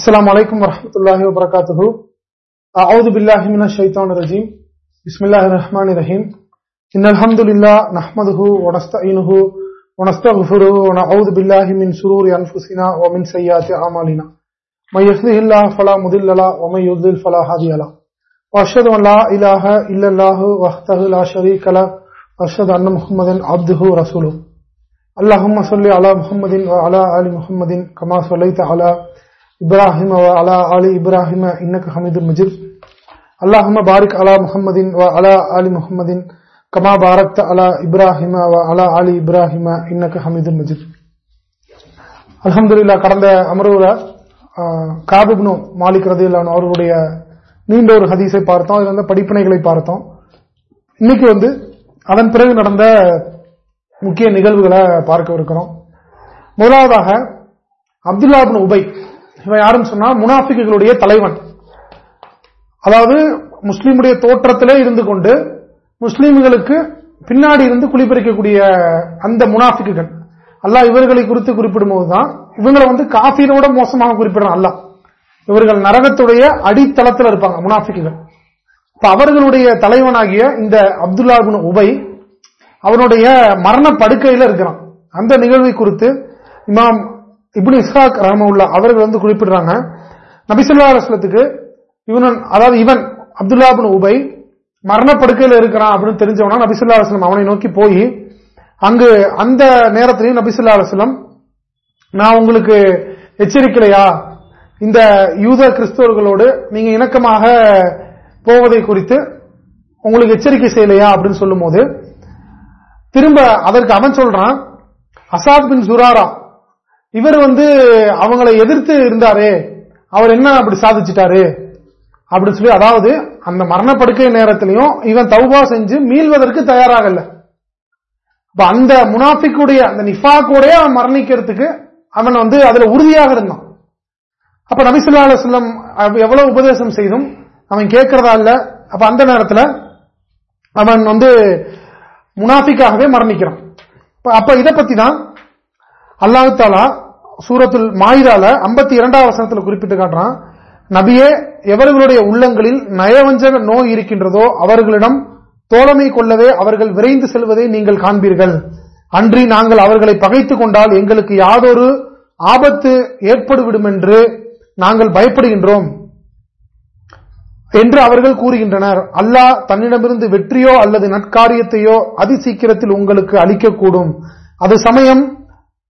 السلام عليكم ورحمة الله وبركاته. أعوذ بالله من الشيطان الرجيم. بسم الله الرحمن الرحيم. إن الحمد لله نحمده ونستعينه ونستغفره ونعوذ بالله من شرور أنفسنا ومن سيئات أعمالنا. من يهده الله فلا مضل له ومن يضلل فلا هادي له. وأشهد أن لا إله إلا الله وحده لا شريك له. وأشهد أن محمدا عبده ورسوله. اللهم صل على محمد وعلى آل محمد كما صليت على إبراهيم وعلى آل إبراهيم إنك حميد مجيد اللهم بارك على محمد وعلى آل محمد كما باركت على إبراهيم وعلى آل إبراهيم إنك حميد مجيد அல்ஹம்துலில்லாஹ் கடந்த அமர்வுல காபிப்னு மாலிக் ரதியல்லான் அவர்களுடைய நீண்ட ஒரு ஹதீஸை பார்த்தோம் அது வந்து படிப்பினைகளை பார்த்தோம் இன்னைக்கு வந்து அதன் பிறகு நடந்த முக்கிய நிகழ்வுகளை பார்க்க இருக்கிறோம் முதலாவதாக அப்துல்லாபின் உபை இவன் யாருன்னு சொன்னா முனாஃபிக்குகளுடைய தலைவன். அதாவது முஸ்லீமுடைய தோற்றத்திலே இருந்து கொண்டு முஸ்லீம்களுக்கு பின்னாடி இருந்து குளிப்பறிக்கக்கூடிய அந்த முனாஃபிக்குகள். அல்லாஹ் இவர்களை குறித்து குறிப்பிடும் போதுதான் இவங்களை வந்து காஃபினோட மோசமாக குறிப்பிடுறான் அல்லாஹ். இவர்கள் நரகத்துடைய அடித்தளத்தில் இருப்பாங்க முனாஃபிக்குகள். இப்ப அவர்களுடைய தலைவனாகிய இந்த அப்துல்லாபின் உபை அவனுடைய மரண படுக்கையில இருக்கிறான். அந்த நிகழ்வை குறித்து இமாம் இப்படி இஸ்ஹாக் ரஹமுல்லா அவர்கள் வந்து குறிப்பிடுறாங்க. நபிசுல்லா அலுவலத்துக்கு இவன் அதாவது இவன் அப்துல்லாபின் உபை மரணப்படுக்கையில் இருக்கிறான் அப்படின்னு தெரிஞ்சவனா நபிசுல்லா அலுவலம் அவனை நோக்கி போய் அங்கு அந்த நேரத்திலையும் நபிசுல்லா அலுவலம் நான் உங்களுக்கு எச்சரிக்கலையா? இந்த யூத கிறிஸ்தவர்களோடு நீங்க இணக்கமாக போவதை குறித்து உங்களுக்கு எச்சரிக்கை செய்யலையா? அப்படின்னு சொல்லும் போது திரும்ப அதற்கு அவன் சொல்றான் அசாத் பின் சுராரா இவர் வந்து அவங்களை எதிர்த்து இருந்தாரே அவர் என்ன அப்படி சாதிச்சிட்டாரு அப்படின்னு சொல்லி அதாவது அந்த மரணப்படுக்கை நேரத்திலையும் இவன் தௌபா செஞ்சு மீள்வதற்கு தயாராகல இப்ப அந்த முனாஃபிக்குடைய அந்த நிஃபாக்குடைய அவன் மரணிக்கிறதுக்கு அவன் வந்து அதுல உறுதியாக இருந்தான். அப்ப நபிசுல்லா அலுவலம் எவ்வளவு உபதேசம் செய்தும் அவன் கேட்கறதா இல்ல. அப்ப அந்த நேரத்தில் அவன் வந்து முனாஃபிக்காகவே மரணிக்கிறான். அப்ப இதை பத்தி தான் அல்லாஹாலா சூரத்தில் மாயுதால ஐம்பத்தி இரண்டாவது வசனத்தில் குறிப்பிட்டு காட்டுறான் நபியே எவர்களுடைய உள்ளங்களில் நயவஞ்சக நோய் இருக்கின்றதோ அவர்களிடம் தோழமை கொள்ளவே அவர்கள் விரைந்து செல்வதை நீங்கள் காண்பீர்கள். அன்றி நாங்கள் அவர்களை பகைத்துக் கொண்டால் எங்களுக்கு யாதொரு ஆபத்து ஏற்படுவிடும் என்று நாங்கள் பயப்படுகின்றோம். என்று அவர்கள் கூறுகின்றனர். அல்லாஹ் தன்னிடமிருந்து வெற்றியோ அல்லது நட்காரியத்தையோ அதிசீக்கிரத்தில் உங்களுக்கு அளிக்கக்கூடும். அது சமயம்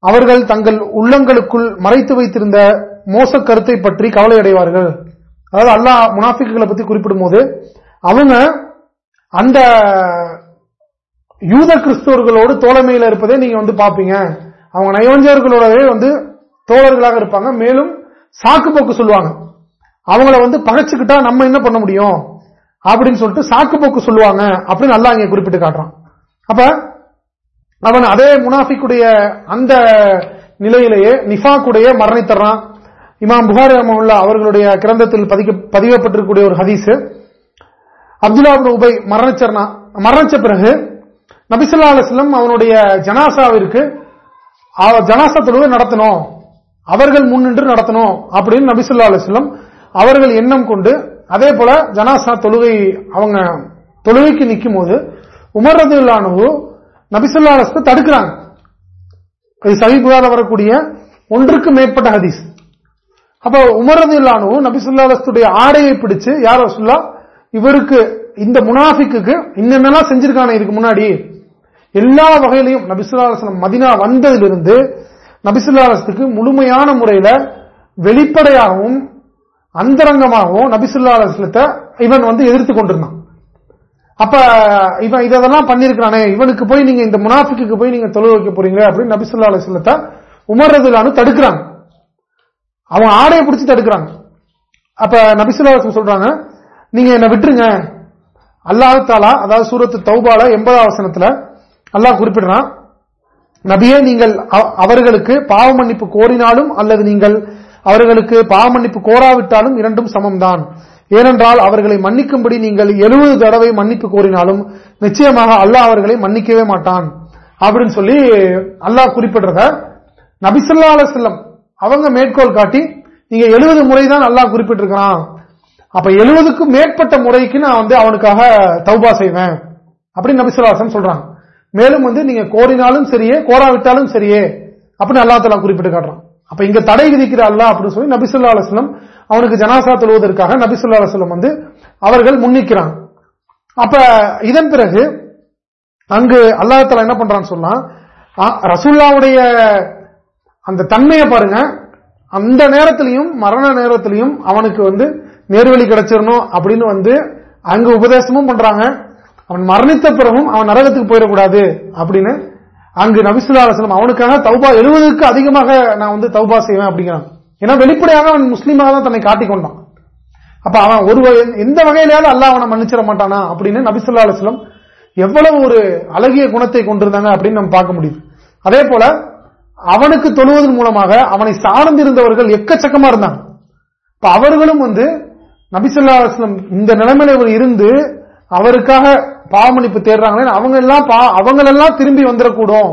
அவர்கள் தங்கள் உள்ளங்களுக்குள் மறைத்து வைத்திருந்த மோச கருத்தை பற்றி கவலை அடைவார்கள் அதாவது அல்லாஹ் முனாஃபிக்குகளை பத்தி குறிப்பிடும் போது அவங்க அந்த யூத கிறிஸ்தவர்களோடு தோழமையில் இருப்பதை நீங்க வந்து பாப்பீங்க அவங்க நயவஞ்சர்களோடவே வந்து தோழர்களாக இருப்பாங்க. மேலும் சாக்கு போக்கு சொல்லுவாங்க. அவங்கள வந்து பகைச்சுக்கிட்டா நம்ம என்ன பண்ண முடியும்? அப்படின்னு சொல்லிட்டு சாக்கு போக்கு சொல்லுவாங்க அப்படின்னு நல்லா இங்க குறிப்பிட்டு காட்டுறான். அப்ப அவன் அதே முனாஃபிக்குடைய அந்த நிலையிலேயே நிஃபாக்குடைய மரணித்தர்றான். இமாம் புகாரி அஹமுல்லா அவர்களுடைய கிரந்தத்தில் பதிவப்பட்டிருக்கக்கூடிய ஒரு ஹதீஸ். அப்துல்லா உபை மரணிச்சர்னா மரணிச்ச பிறகு நபிசுல்லா அலுவலம் அவனுடைய ஜனாசாவிற்கு ஜனாசா தொழுகை நடத்தணும் அவர்கள் முன்னின்று நடத்தணும் அப்படின்னு நபிசுல்லா அலுவலம் அவர்கள் எண்ணம் கொண்டு அதே போல ஜனாசா தொழுகை அவங்க தொழுகைக்கு நிற்கும் போது உமர் ரதுல்லானு நபிசுல்லா அலஸ்த தடுக்கிறாங்க. இது சகிப்புகார வரக்கூடிய ஒன்றுக்கு மேற்பட்ட ஹதீஸ். அப்ப உமரது இல்லானவும் நபிசுல்லா அலஸ்துடைய ஆடையை பிடிச்சு யார் சொல்லா இவருக்கு இந்த முனாஃபிக்கு இன்னென்னலாம் செஞ்சிருக்கானே இதுக்கு முன்னாடி. எல்லா வகையிலையும் நபிசுல்லா அலுவலம் மதினா வந்ததிலிருந்து நபிசுல்லா அலஸ்துக்கு முழுமையான முறையில வெளிப்படையாகவும் அந்தரங்கமாகவும் நபிசுல்லா அலுவலத்தை இவன் வந்து எதிர்த்து கொண்டிருந்தான். அப்ப இவன் இதெல்லாம் பண்ணிருக்கானே இவனுக்கு போய் நீங்க இந்த முனாஃபிக்கு போய் நீங்க தொழில் வைக்க போறீங்க அப்படின்னு நபிசுல்லா அலுவலத்தை உமர்றதுலானு தடுக்கிறாங்க. அவன் ஆடையை பிடிச்சி தடுக்கிறாங்க. அப்ப நபிசுல்லா சொல்றாங்க நீங்க என்ன விட்டுருங்க. அல்லாஹ் தாலா அதாவது சூரத்து தௌபால எண்பதாம் வசனத்துல அல்லாஹ் குறிப்பிடுறான் நபியே நீங்கள் அவர்களுக்கு பாவ மன்னிப்பு கோரினாலும் அல்லது நீங்கள் அவர்களுக்கு பாவ மன்னிப்பு கோராவிட்டாலும் இரண்டும் சமம்தான். ஏனென்றால் அவர்களை மன்னிக்கும்படி நீங்கள் எழுபது தடவை மன்னிப்பு கோரினாலும் நிச்சயமாக அல்லாஹ் அவர்களை மன்னிக்கவே மாட்டான். அப்படின்னு சொல்லி அல்லாஹ் குறிப்பிடுறத நபிசல்லா செல்லம் அவங்க மேற்கோள் காட்டி நீங்க எழுபது முறை தான் அல்லாஹ் குறிப்பிட்டிருக்கிறான். அப்ப எழுபதுக்கும் மேற்பட்ட முறைக்கு நான் வந்து அவனுக்காக தௌபா செய்வேன். அப்படின்னு நபிசுல்லாசன் சொல்றாங்க மேலும் வந்து நீங்க கோரினாலும் சரியே கோராவிட்டாலும் சரியே அப்படின்னு அல்லா தலா குறிப்பிட்டு காட்டுறான். அப்ப இங்க தடை விதிக்கிற அல்லா அப்படின்னு சொல்லி நபிசுல்லா அலுவலம் அவனுக்கு ஜனாசா தொழுவதற்காக நபிசுல்லா அலுவலம் வந்து அவர்கள் முன்னிக்கிறாங்க. அப்ப இதன் பிறகு அங்கு அல்லாஹால என்ன பண்றான்னு சொன்னா ரசுல்லாவுடைய அந்த தன்மையை பாருங்க. அந்த நேரத்திலையும் மரண நேரத்திலையும் அவனுக்கு வந்து நேர்வழி கிடைச்சிடணும் அப்படின்னு வந்து அங்கு உபதேசமும் பண்றாங்க. அவன் மரணித்த பிறகும் அவன் நரகத்துக்கு போயிடக்கூடாது அப்படின்னு அங்கு நபிசுல்லா அலுவலம் அவனுக்காக தௌபா எழுபதுக்கு அதிகமாக நான் வந்து தௌபா செய்வேன் அப்படிங்கிறான். ஏன்னா வெளிப்படையாக அவன் முஸ்லீமாக தான் தன்னை காட்டிக் கொண்டான். அப்ப அவன் ஒரு எந்த வகையிலாவது அல்ல அவனை மன்னிச்சிட மாட்டானா அப்படின்னு நபிசுல்லா அலுவலம் எவ்வளவு ஒரு அழகிய குணத்தை கொண்டிருந்தாங்க அப்படின்னு நம்ம பார்க்க முடியுது. அதே போல அவனுக்கு தொழுவதன் மூலமாக அவனை சார்ந்திருந்தவர்கள் எக்கச்சக்கமா இருந்தாங்க. இப்ப அவர்களும் வந்து நபிசுல்லா அலுவலம் இந்த நிலைமையில இருந்து அவருக்காக பாவமன்னிப்பு தேடுறாங்களே அவங்க எல்லாம் அவங்களெல்லாம் திரும்பி வந்துடக்கூடும்.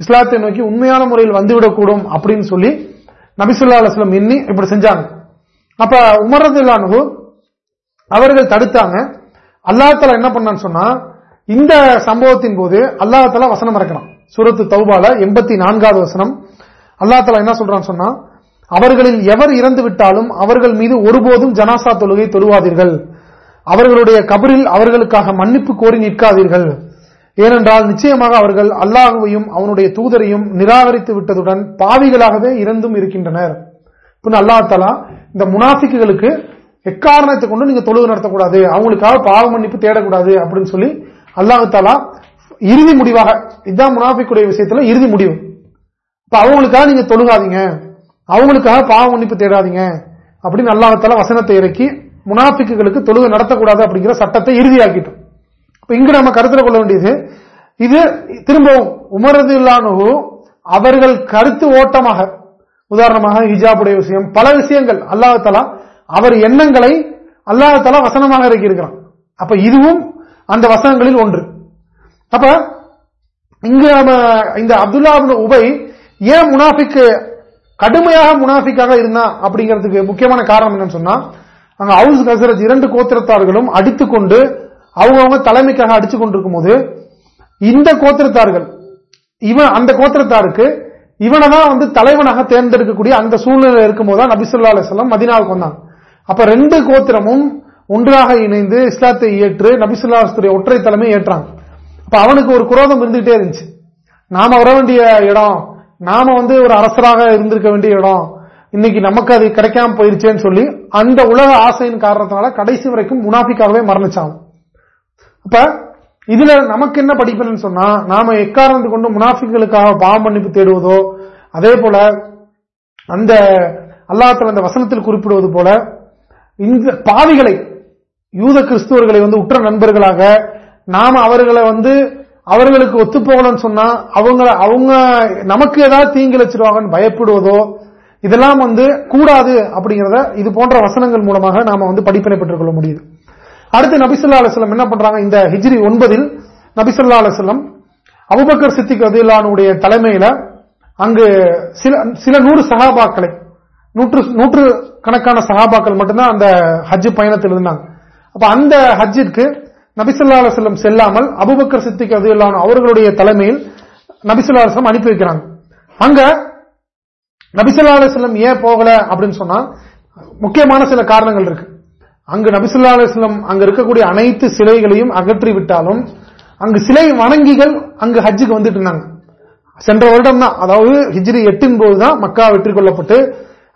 இஸ்லாத்தை நோக்கி உண்மையான முறையில் வந்துவிடக்கூடும் அப்படின்னு சொல்லி நபிசுல்லா அலுவலம் எண்ணி இப்படி செஞ்சாங்க. அப்ப உமரதுல்லானு அவர்கள் தடுத்தாங்க. அல்லாஹால என்ன பண்ணான்னு சொன்னா இந்த சம்பவத்தின் போது அல்லாஹால வசனம் இறக்கணும். சூரத்து தௌபால எண்பத்தி நான்காவது வசனம் அல்லாஹால என்ன சொல்றான்னு சொன்னா அவர்களில் எவர் இறந்து விட்டாலும் அவர்கள் மீது ஒருபோதும் ஜனாசா தொழுகை தொழுவாதீர்கள். அவர்களுடைய கபரில் அவர்களுக்காக மன்னிப்பு கோரி நிற்காதீர்கள். ஏனென்றால் நிச்சயமாக அவர்கள் அல்லாஹுவையும் அவனுடைய தூதரையும் நிராகரித்து விட்டதுடன் பாவிகளாகவே இறந்தும் இருக்கின்றனர். அல்லா தலா இந்த முனாஃபிக்குகளுக்கு எக்காரணத்தை கொண்டு நீங்க தொழுகு நடத்தக்கூடாது அவங்களுக்காக பாவ மன்னிப்பு தேடக்கூடாது அப்படின்னு சொல்லி அல்லாஹு தாலா இறுதி முடிவாக இதுதான் முனாஃபிக்குடைய விஷயத்துல இறுதி முடிவு. இப்ப அவங்களுக்காக நீங்க தொழுகாதீங்க அவங்களுக்காக பாவ மன்னிப்பு தேடாதீங்க அப்படின்னு அல்லாஹத்தால வசனத்தை இறக்கி முனாஃபிக்குகளுக்கு தொழுகை நடத்தக்கூடாது அப்படிங்கிற சட்டத்தை இறுதியாக்கிட்டோம் இப்ப இங்கு நம்ம கருத்தில் கொள்ள வேண்டியது இது திரும்பவும் உமரது இல்லானு அவர்கள் கருத்து ஓட்டமாக உதாரணமாக ஹிஜாபுடைய விஷயம் பல விஷயங்கள் அல்லாஹலா அவர் எண்ணங்களை அல்லாஹலா வசனமாக இறக்கியிருக்கிறான். அப்ப இதுவும் அந்த வசனங்களில் ஒன்று. அப்ப இங்கு நம்ம இந்த அப்துல்லா உபை ஏன் முனாஃபிக்கு கடுமையாக முனாஃபிக்காக இருந்தா அப்படிங்கிறதுக்கு முக்கியமான காரணம் என்னன்னு சொன்னா அங்க ஹவுஸ் கசரத் இரண்டு கோத்திரத்தார்களும் அடித்துக்கொண்டு அவங்கவுங்க தலைமைக்காக அடிச்சு கொண்டிருக்கும் போது இந்த கோத்திரத்தார்கள் இவன் அந்த கோத்திரத்தாருக்கு இவனை தான் வந்து தலைவனாக தேர்ந்தெடுக்கக்கூடிய அந்த சூழ்நிலை இருக்கும் போது நபிசுல்லா அலிஸ்லாம் மதினாவுக்கு வந்தாங்க அப்ப ரெண்டு கோத்திரமும் ஒன்றாக இணைந்து இஸ்லாத்தை ஏற்று நபிசுல்லாத்துடைய ஒற்றை தலைமை ஏற்றாங்க. அப்ப அவனுக்கு ஒரு குரோதம் இருந்துகிட்டே இருந்துச்சு. நாம வர வேண்டிய இடம் நாம வந்து ஒரு அரசராக இருந்திருக்க வேண்டிய இடம் இன்னைக்கு நமக்கு அது கிடைக்காம போயிருச்சேன்னு சொல்லி அந்த உலக ஆசையின் காரணத்தினால கடைசி வரைக்கும் முனாஃபிக்காகவே மரணிச்சாங்க. அப்ப இதுல நமக்கு என்ன படிப்பதுன்னு சொன்னா நாம எக்காரணத்து கொண்டு முனாஃபிகளுக்காக பாவம் மன்னிப்பு தேடுவதோ அதே போல அந்த அல்லாஹத்தில் அந்த வசனத்தில் குறிப்பிடுவது போல இந்த பாவிகளை யூத கிறிஸ்துவர்களை வந்து உற்ற நண்பர்களாக நாம அவர்களை வந்து அவர்களுக்கு ஒத்து போகணும்னு சொன்னா அவங்க அவங்க நமக்கு ஏதாவது தீங்கிழச்சிருவாங்கன்னு பயப்படுவதோ இதெல்லாம் வந்து கூடாது அப்படிங்கறத இது போன்ற வசனங்கள் மூலமாக நாம வந்து படிப்பினை பெற்றுக் கொள்ள முடியுது. அடுத்து நபிசுல்லா அலுவலம் என்ன பண்றாங்க? இந்த ஹிஜ்ரி ஒன்பதில் நபிசுல்லா அலுவலம் அபுபக்கர் சித்திக் ரதிலானுடைய தலைமையில அங்கு சில சில நூறு சகாபாக்களை நூற்று நூற்று கணக்கான சகாபாக்கள் மட்டும்தான் அந்த ஹஜ் பயணத்தில் இருந்தாங்க. அப்ப அந்த ஹஜ்ஜிற்கு நபிசுல்லா அலுவலம் செல்லாமல் அபுபக்கர் சித்திக் ரதிலானு அவர்களுடைய தலைமையில் நபிசுல்லா அலுவலம் அனுப்பி வைக்கிறாங்க. அங்க நபிசுல்லா அலுவலம் ஏன் போகல அப்படின்னு சொன்னா முக்கியமான சில காரணங்கள் இருக்கு. அங்கு நபிசுல்லா அலுவலம் இருக்கக்கூடிய அனைத்து சிலைகளையும் அகற்றி விட்டாலும் அங்கு சிலை வணங்கிகள் அங்கு ஹஜ்ஜுக்கு வந்துட்டு இருந்தாங்க. சென்ற வருடம் தான். அதாவது ஹிஜ்ரி எட்டின் போது தான் மக்கா வெற்றி கொள்ளப்பட்டு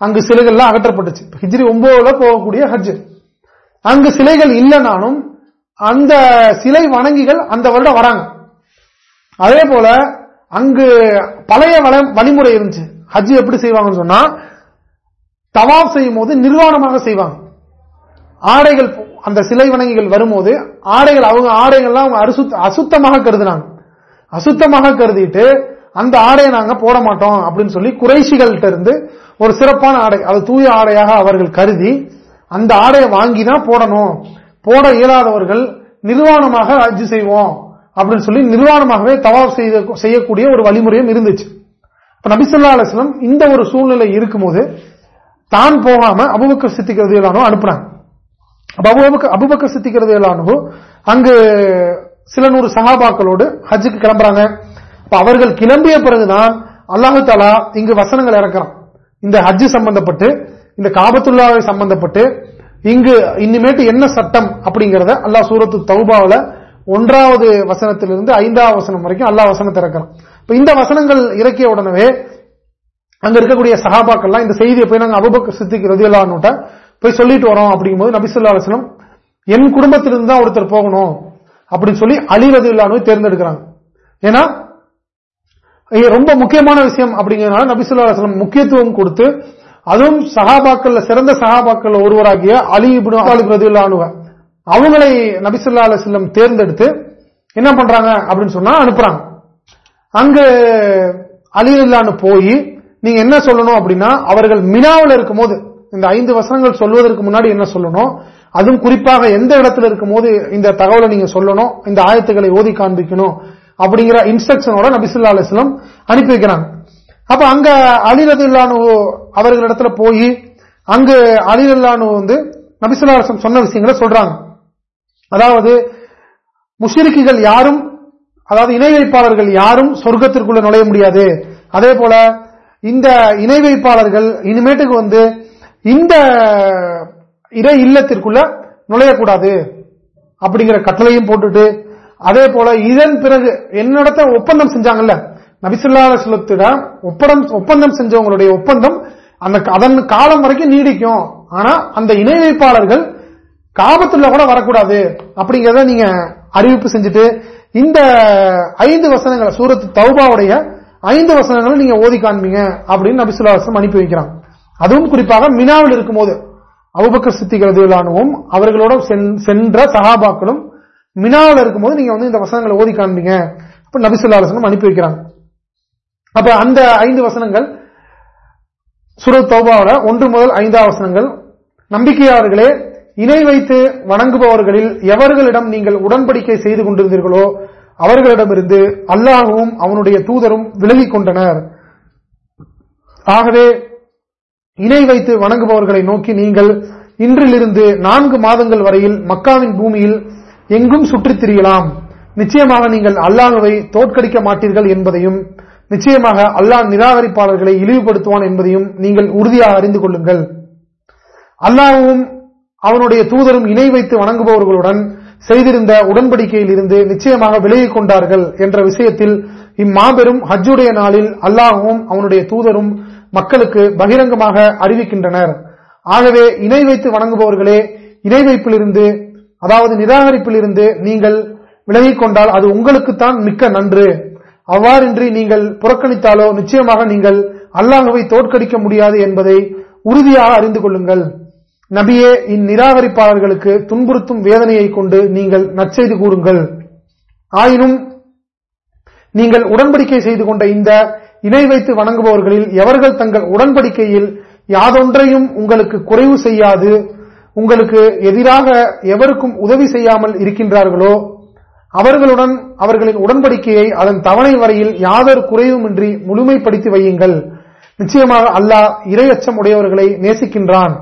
அங்கு சிலைகள்லாம் அகற்றப்பட்டுச்சு. ஹிஜ்ரி ஒன்பதுல போகக்கூடிய ஹஜ் அங்கு சிலைகள் இல்லைனாலும் அந்த சிலை வணங்கிகள் அந்த வருடம் வராங்க. அதே போல அங்கு பழைய வழிமுறை இருந்துச்சு. ஹஜ் எப்படி செய்வாங்கன்னு சொன்னா தவாப் செய்யும் போது நிர்வாணமாக செய்வாங்க. ஆடைகள் அந்த சிலை வணங்கிகள் வரும்போது ஆடைகள் அவங்க ஆடைகள்லாம் அவங்க அசுத்தமாக கருதுனாங்க. அசுத்தமாக கருதிட்டு அந்த ஆடையை நாங்க போட மாட்டோம் அப்படின்னு சொல்லி குறைசிகள்கிட்ட இருந்து ஒரு சிறப்பான ஆடை அது தூய ஆடையாக அவர்கள் கருதி அந்த ஆடையை வாங்கி தான் போடணும். போட இயலாதவர்கள் நிர்வாணமாக அஜி செய்வோம் அப்படின்னு சொல்லி நிர்வாணமாகவே தவாப் செய்யக்கூடிய ஒரு வழிமுறையும் இருந்துச்சு. இப்ப நபிசுல்லா அலுவலம் இந்த ஒரு சூழ்நிலை இருக்கும்போது தான் போகாம அபுபக்கர் சித்திக்கிறது எல்லானோ அனுப்புறாங்க அபுபக்கர் அபுபக்கர் சித்திக்கிறது எல்லானோ அங்கு சில நூறு சகாபாக்களோடு ஹஜ்ஜுக்கு கிளம்புறாங்க. அவர்கள் கிளம்பிய பிறகுதான் அல்லாஹு தாலா இங்கு வசனங்கள் இறக்கிறான். இந்த ஹஜ்ஜு சம்பந்தப்பட்டு இந்த காபத்துல்லாவை சம்பந்தப்பட்டு இங்கு இனிமேட்டு என்ன சட்டம் அப்படிங்கறத அல்லாஹ் சூரத்து தௌபாவில ஒன்றாவது வசனத்திலிருந்து ஐந்தாவது வசனம் வரைக்கும் அல்லாஹ் வசனத்தை இறக்கிறான். இப்ப இந்த வசனங்கள் இறக்கிய உடனே அங்க இருக்கக்கூடிய சகாபாக்கள்லாம் இந்த செய்தியை போய் நாங்க அபுபக் சித்திக் ரதியல்லான்னுட்ட போய் சொல்லிட்டு வரோம் அப்படிங்கும்போது நபிசுல்லா அலுவலம் என் குடும்பத்திலிருந்து தான் ஒருத்தர் போகணும் அப்படின்னு சொல்லி அழிவது இல்லாமல் தேர்ந்தெடுக்கிறாங்க. ஏன்னா ரொம்ப முக்கியமான விஷயம் அப்படிங்கிறதுனால நபிசுல்லா அலுவலம் முக்கியத்துவம் கொடுத்து அதுவும் சகாபாக்கள் சிறந்த சகாபாக்கள் ஒருவராகிய அலி இப்னு அவங்களை நபிசுல்லா அலிஸ்லம் தேர்ந்தெடுத்து என்ன பண்றாங்க அப்படின்னு சொன்னா அனுப்புறாங்க. அங்கு அலி போய் நீங்க என்ன சொல்லணும்? அப்படின்னா அவர்கள் மினாவில் இருக்கும் போது இந்த ஐந்து வசனங்கள் சொல்வதற்கு முன்னாடி என்ன சொல்லணும்? அதுவும் குறிப்பாக எந்த இடத்துல இருக்கும் போது இந்த தகவலை நீங்க சொல்லணும்? இந்த ஆயத்துக்களை ஓதி காண்பிக்கணும்? அப்படிங்கிற இன்ஸ்ட்ரக்ஷனோட நபிசுல்லா அலிஸ்லம் அனுப்பி வைக்கிறாங்க. அப்ப அங்க அலிரதில்லானு அவர்களிடத்துல போய் அங்கு அலிரல்லானு வந்து நபிசுல்லாசம் சொன்ன விஷயங்களை சொல்றாங்க. அதாவது முஷிரிக்குகள் யாரும் அதாவது இணை வைப்பாளர்கள் யாரும் சொர்க்கத்திற்குள்ள நுழைய முடியாது. அதே போல இந்த இணை வைப்பாளர்கள் இனிமேட்டுக்கு வந்து இந்த இறை இல்லத்திற்குள்ள நுழையக்கூடாது அப்படிங்கிற கட்டளையும் போட்டுட்டு அதே போல இதன் பிறகு என்னிடத்த ஒப்பந்தம் செஞ்சாங்கல்ல நபிசுல்லா செலுத்திடம் ஒப்பந்தம் ஒப்பந்தம் செஞ்சவங்களுடைய ஒப்பந்தம் அந்த அதன் காலம் வரைக்கும் நீடிக்கும். ஆனா அந்த இணை வைப்பாளர்கள் காபத்துல கூட வரக்கூடாது அப்படிங்கறத நீங்க அறிவிப்பு செஞ்சுட்டு இந்த ஐந்து வசனங்களை சூரத் தௌபாவுடைய ஐந்து வசனங்களை நீங்க ஓதி காண்பீங்க அப்படின்னு நபிசுல்லாசம் அனுப்பி வைக்கிறாங்க அதுவும் குறிப்பாக மினாவில் இருக்கும்போது அவுபக்க சித்திகளும் அவர்களோட சென்ற சகாபாக்களும் மினாவில் இருக்கும்போது நீங்க வந்து இந்த வசனங்களை ஓதி காண்பீங்க. அப்ப நபிசுல்லாசனம் அனுப்பி வைக்கிறாங்க. அப்ப அந்த ஐந்து வசனங்கள் சுரத் தௌபாவோட ஒன்று முதல் ஐந்தா வசனங்கள் நம்பிக்கையாளர்களே இணை வைத்து வணங்குபவர்களில் எவர்களிடம் நீங்கள் உடன்படிக்கை செய்து கொண்டிருந்தீர்களோ அவர்களிடமிருந்து அல்லாஹும் அவனுடைய தூதரும் விலகிக் கொண்டனர். ஆகவே இணை வைத்து வணங்குபவர்களை நோக்கி நீங்கள் இன்றிலிருந்து நான்கு மாதங்கள் வரையில் மக்காவின் பூமியில் எங்கும் சுற்றித் திரியலாம். நிச்சயமாக நீங்கள் அல்லாஹுவை தோற்கடிக்க மாட்டீர்கள் என்பதையும் நிச்சயமாக அல்லாஹ் நிராகரிப்பாளர்களை இழிவுபடுத்துவான் என்பதையும் நீங்கள் உறுதியாக அறிந்து கொள்ளுங்கள். அல்லாஹும் அவனுடைய தூதரும் இணை வைத்து வணங்குபவர்களுடன் செய்திருந்த உடன்படிக்கையில் இருந்து நிச்சயமாக விலகிக் கொண்டார்கள் என்ற விஷயத்தில் இம்மாபெரும் ஹஜ்ஜுடைய நாளில் அல்லாஹும் அவனுடைய தூதரும் மக்களுக்கு பகிரங்கமாக அறிவிக்கின்றனர். ஆகவே இணை வைத்து வணங்குபவர்களே இணை வைப்பிலிருந்து அதாவது நிராகரிப்பிலிருந்து நீங்கள் விலகிக் கொண்டால் அது உங்களுக்குத்தான் மிக்க நன்று. அவ்வாறின்றி நீங்கள் புறக்கணித்தாலோ நிச்சயமாக நீங்கள் அல்லாஹுவை தோற்கடிக்க முடியாது என்பதை உறுதியாக அறிந்து கொள்ளுங்கள். நபியே இந்நிராகரிப்பாளர்களுக்கு துன்புறுத்தும் வேதனையை கொண்டு நீங்கள் நற்செய்து கூறுங்கள். ஆயினும் நீங்கள் உடன்படிக்கை செய்து கொண்ட இந்த இணை வைத்து வணங்குபவர்களில் எவர்கள் தங்கள் உடன்படிக்கையில் யாதொன்றையும் உங்களுக்கு குறைவு செய்யாது உங்களுக்கு எதிராக எவருக்கும் உதவி செய்யாமல் இருக்கின்றார்களோ அவர்களுடன் அவர்களின் உடன்படிக்கையை அதன் தவணை வரையில் யாதொரு குறைவுமின்றி முழுமைப்படுத்தி வையுங்கள். நிச்சயமாக அல்லாஹ் இரையச்சம் உடையவர்களை நேசிக்கின்றான்.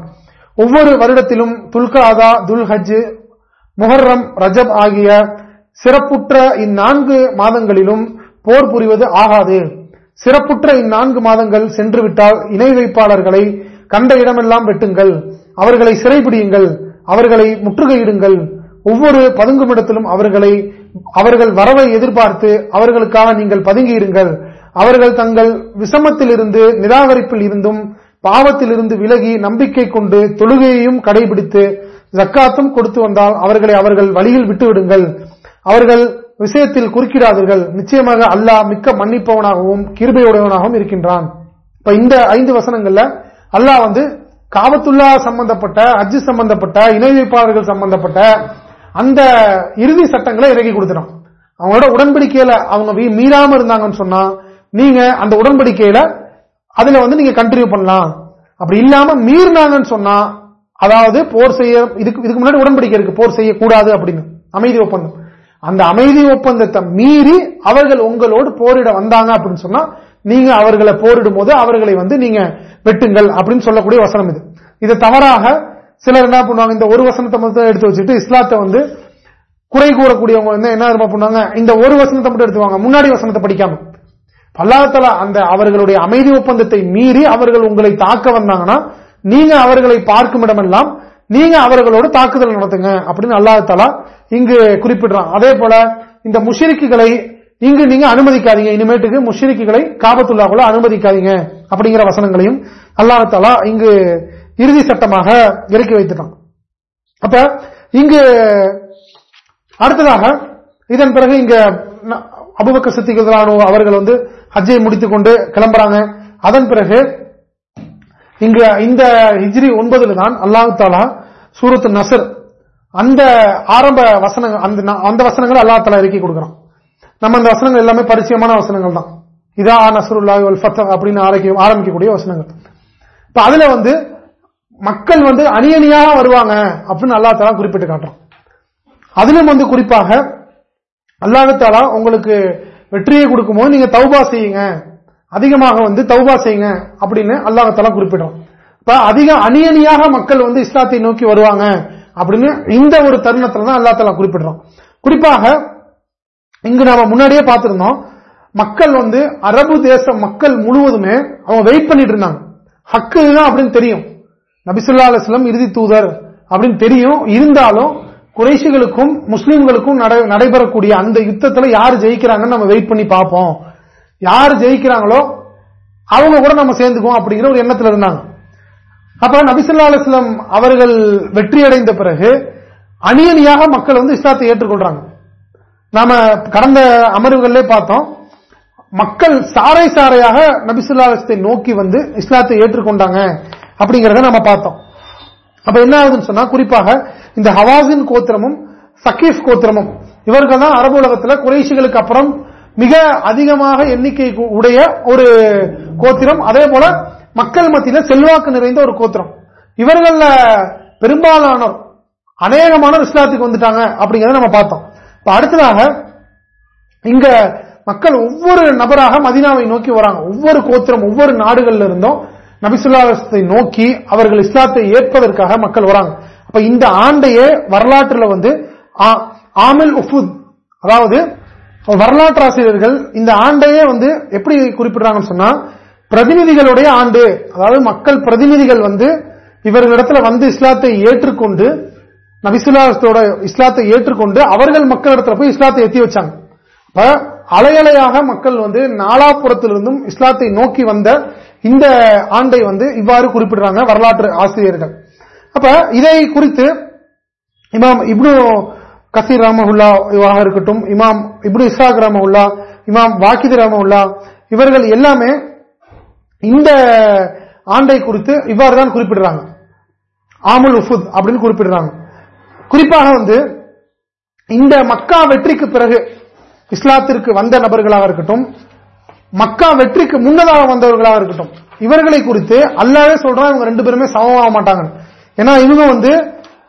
ஒவ்வொரு வருடத்திலும் துல்காதா துல்ஹஜ் முஹர்ரம் ரஜப் ஆகிய சிறப்புற்ற இந்நான்கு மாதங்களிலும் போர் புரிவது ஆகாது. சிறப்புற்ற இந்நான்கு மாதங்கள் சென்றுவிட்டால் இணை வைப்பாளர்களை கண்ட இடமெல்லாம் வெட்டுங்கள். அவர்களை சிறைபிடியுங்கள். அவர்களை முற்றுகையிடுங்கள். ஒவ்வொரு பதுங்குமிடத்திலும் அவர்களை அவர்கள் வரவை எதிர்பார்த்து அவர்களுக்காக நீங்கள் பதுங்கியிருங்கள். அவர்கள் தங்கள் விசமத்திலிருந்து நிராகரிப்பில் இருந்தும் பாவத்திலிருந்து விலகி நம்பிக்கை கொண்டு தொழுகையையும் கடைபிடித்து ஜக்காத்தும் கொடுத்து வந்தால் அவர்களை அவர்கள் வழியில் விட்டுவிடுங்கள். அவர்கள் விஷயத்தில் குறுக்கிடாதீர்கள். நிச்சயமாக அல்லாஹ் மிக்க மன்னிப்பவனாகவும் கிருபையுடையவனாகவும் இருக்கின்றான். இப்ப இந்த ஐந்து வசனங்கள்ல அல்லாஹ் வந்து காபத்துல்லா சம்பந்தப்பட்ட அஜி சம்பந்தப்பட்ட இணை வைப்பாளர்கள் சம்பந்தப்பட்ட அந்த இறுதி சட்டங்களை இறக்கி கொடுத்துடும் அவங்களோட உடன்படிக்கையில அவங்க மீறாம இருந்தாங்கன்னு சொன்னா நீங்க அந்த உடன்படிக்கையில அதுல வந்து நீங்க கண்டினியூ பண்ணலாம். அப்படி இல்லாம மீறினாங்கன்னு சொன்னா அதாவது போர் செய்ய இதுக்கு இதுக்கு முன்னாடி உடன்படிக்கை இருக்கு போர் செய்யக்கூடாது அப்படின்னு அமைதி ஒப்பந்தம். அந்த அமைதி ஒப்பந்தத்தை மீறி அவர்கள் உங்களோடு போரிட வந்தாங்க அப்படின்னு சொன்னா நீங்க அவர்களை போரிடும் போது அவர்களை வந்து நீங்க வெட்டுங்கள் அப்படின்னு சொல்லக்கூடிய வசனம் இது. இது தவறாக சிலர் என்ன பண்ணுவாங்க இந்த ஒரு வசனத்தை மட்டும் எடுத்து வச்சுட்டு இஸ்லாத்தை வந்து குறை கூறக்கூடியவங்க வந்து என்ன பண்ணுவாங்க இந்த ஒரு வசனத்தை மட்டும் எடுத்துவாங்க முன்னாடி வசனத்தை படிக்காம. பல்லாத்தலா அந்த அவர்களுடைய அமைதி ஒப்பந்தத்தை மீறி அவர்கள் உங்களை தாக்க வந்தாங்கன்னா நீங்க அவர்களை பார்க்கும் இடமெல்லாம் நீங்க அவர்களோடு தாக்குதல் நடத்துங்க அப்படின்னு அல்லாஹாலா இங்கு குறிப்பிடுறான். அதே போல இந்த முஷிரிக்குகளை இங்கு நீங்க அனுமதிக்காதீங்க. இனிமேட்டுக்கு முஷிரிக்குகளை காபத்துள்ளாக்குள்ள அனுமதிக்காதீங்க அப்படிங்கிற வசனங்களையும் அல்லாஹாலா இங்கு இறுதி சட்டமாக இறக்கி வைத்துட்டான். அப்ப இங்கு அடுத்ததாக இதன் பிறகு இங்க அபுபக்க சித்திகளானோ அவர்கள் வந்து ஹஜ்ஜை முடித்துக் கொண்டு கிளம்புறாங்க. அதன் பிறகு இங்க இந்த ஹிஜ்ரி ஒன்பதுல தான் அல்லாஹு தாலா சூரத்து நசர் அந்த ஆரம்ப வசனங்கள் அந்த அந்த வசனங்கள் அல்லா தாலா இறக்கி கொடுக்குறான். நம்ம அந்த வசனங்கள் எல்லாமே பரிச்சயமான வசனங்கள் தான். இதா நசருல்லா அப்படின்னு ஆரம்பிக்கக்கூடிய வசனங்கள். இப்ப அதுல வந்து மக்கள் வந்து அணியணியாக வருவாங்க அப்படின்னு அல்லா தாலா குறிப்பிட்டு காட்டுறான். அதிலும் வந்து குறிப்பாக அல்லாஹாலா உங்களுக்கு வெற்றியை கொடுக்கும் போது நீங்க தௌபா செய்யுங்க. அதிகமாக வந்து தௌபா செய்யுங்க அப்படின்னு அல்லாஹாலா குறிப்பிடும். இப்ப அதிக அணியணியாக மக்கள் வந்து இஸ்லாத்தை நோக்கி வருவாங்க அப்படின்னு இந்த ஒரு தருணத்துல தான் அல்லா குறிப்பிடுறோம் குறிப்பாக இங்கு நாம முன்னாடியே பார்த்திருந்தோம் மக்கள் வந்து அரபு தேச மக்கள் முழுவதுமே அவங்க வெயிட் பண்ணிட்டு இருந்தாங்க. ஹக்கு தான் அப்படின்னு தெரியும். நபிசுல்லா அலுவலம் இறுதி தூதர் அப்படின்னு தெரியும். இருந்தாலும் குறைசிகளுக்கும் முஸ்லீம்களுக்கும் நடைபெறக்கூடிய அந்த யுத்தத்தில் யார் ஜெயிக்கிறாங்கன்னு நம்ம வெயிட் பண்ணி பார்ப்போம். யார் ஜெயிக்கிறாங்களோ அவங்க கூட நம்ம சேர்ந்துக்குவோம் அப்படிங்கிற ஒரு எண்ணத்தில் இருந்தாங்க. அப்ப நபிசுல்லா அலுவலம் அவர்கள் வெற்றி அடைந்த பிறகு அணியணியாக மக்கள் வந்து இஸ்லாத்தை ஏற்றுக்கொள்றாங்க. நாம கடந்த அமர்வுகளிலே பார்த்தோம் மக்கள் சாரை சாரையாக நபிசுல்லா நோக்கி வந்து இஸ்லாத்தை ஏற்றுக்கொண்டாங்க அப்படிங்கறத நம்ம பார்த்தோம். அப்ப என்ன ஆகுதுன்னு சொன்னா குறிப்பாக இந்த ஹவாசின் கோத்திரமும் சக்கீப் கோத்திரமும் இவர்கள் தான் அரபு உலகத்தில் குறைசிகளுக்கு அப்புறம் மிக அதிகமாக எண்ணிக்கை உடைய ஒரு கோத்திரம். அதே போல மக்கள் மத்தியில செல்வாக்கு நிறைந்த ஒரு கோத்திரம். இவர்கள பெரும்பாலானோர் அநேகமான இஸ்லாத்துக்கு வந்துட்டாங்க அப்படிங்கறத நம்ம பார்த்தோம். இப்ப அடுத்ததாக இங்க மக்கள் ஒவ்வொரு நபராக மதினாவை நோக்கி வராங்க. ஒவ்வொரு கோத்திரம் ஒவ்வொரு நாடுகள்ல இருந்தும் நபிசுல்லாசத்தை நோக்கி அவர்கள் இஸ்லாத்தை ஏற்பதற்காக மக்கள் வராங்க. அப்ப இந்த ஆண்டையே வரலாற்றுல வந்து ஆமில் உஃபுத் அதாவது வரலாற்று ஆசிரியர்கள் இந்த ஆண்டையே வந்து எப்படி குறிப்பிடுறாங்கன்னு சொன்னா பிரதிநிதிகளுடைய ஆண்டு அதாவது மக்கள் பிரதிநிதிகள் வந்து இவர்களிடத்துல வந்து இஸ்லாத்தை ஏற்றுக்கொண்டு நபிசுல்லாத்தோட இஸ்லாத்தை ஏற்றுக்கொண்டு அவர்கள் மக்களிடத்துல போய் இஸ்லாத்தை எத்தி வச்சாங்க. அலையலையாக மக்கள் வந்து நாலாபுரத்திலிருந்தும் இஸ்லாத்தை நோக்கி வந்த இந்த ஆண்டை வந்து இவ்வாறு குறிப்பிடுறாங்க வரலாற்று ஆசிரியர்கள். அப்ப இதை குறித்து இமாம் இப்னு கசீர் ராமஹுல்லா இருக்கட்டும் இமாம் இப்னு இஸ்ராக் ராமஹுல்லா இமாம் வாக்கித் ராமஹுல்லா இவர்கள் எல்லாமே இந்த ஆண்டை குறித்து இவ்வாறு தான் குறிப்பிடுறாங்க. ஆமுல் உஃபுத் அப்படின்னு குறிப்பிடுறாங்க. குறிப்பாக வந்து இந்த மக்கா வெற்றிக்கு பிறகு இஸ்லாத்திற்கு வந்த நபர்களாக இருக்கட்டும் மக்கா வெற்றிக்கு முன்னதாக வந்தவர்களாக இருக்கட்டும் இவர்களை குறித்து அல்லாவே சொல்றான் இவங்க ரெண்டு பேருமே சமமாக மாட்டாங்க ஏன்னா இவங்க வந்து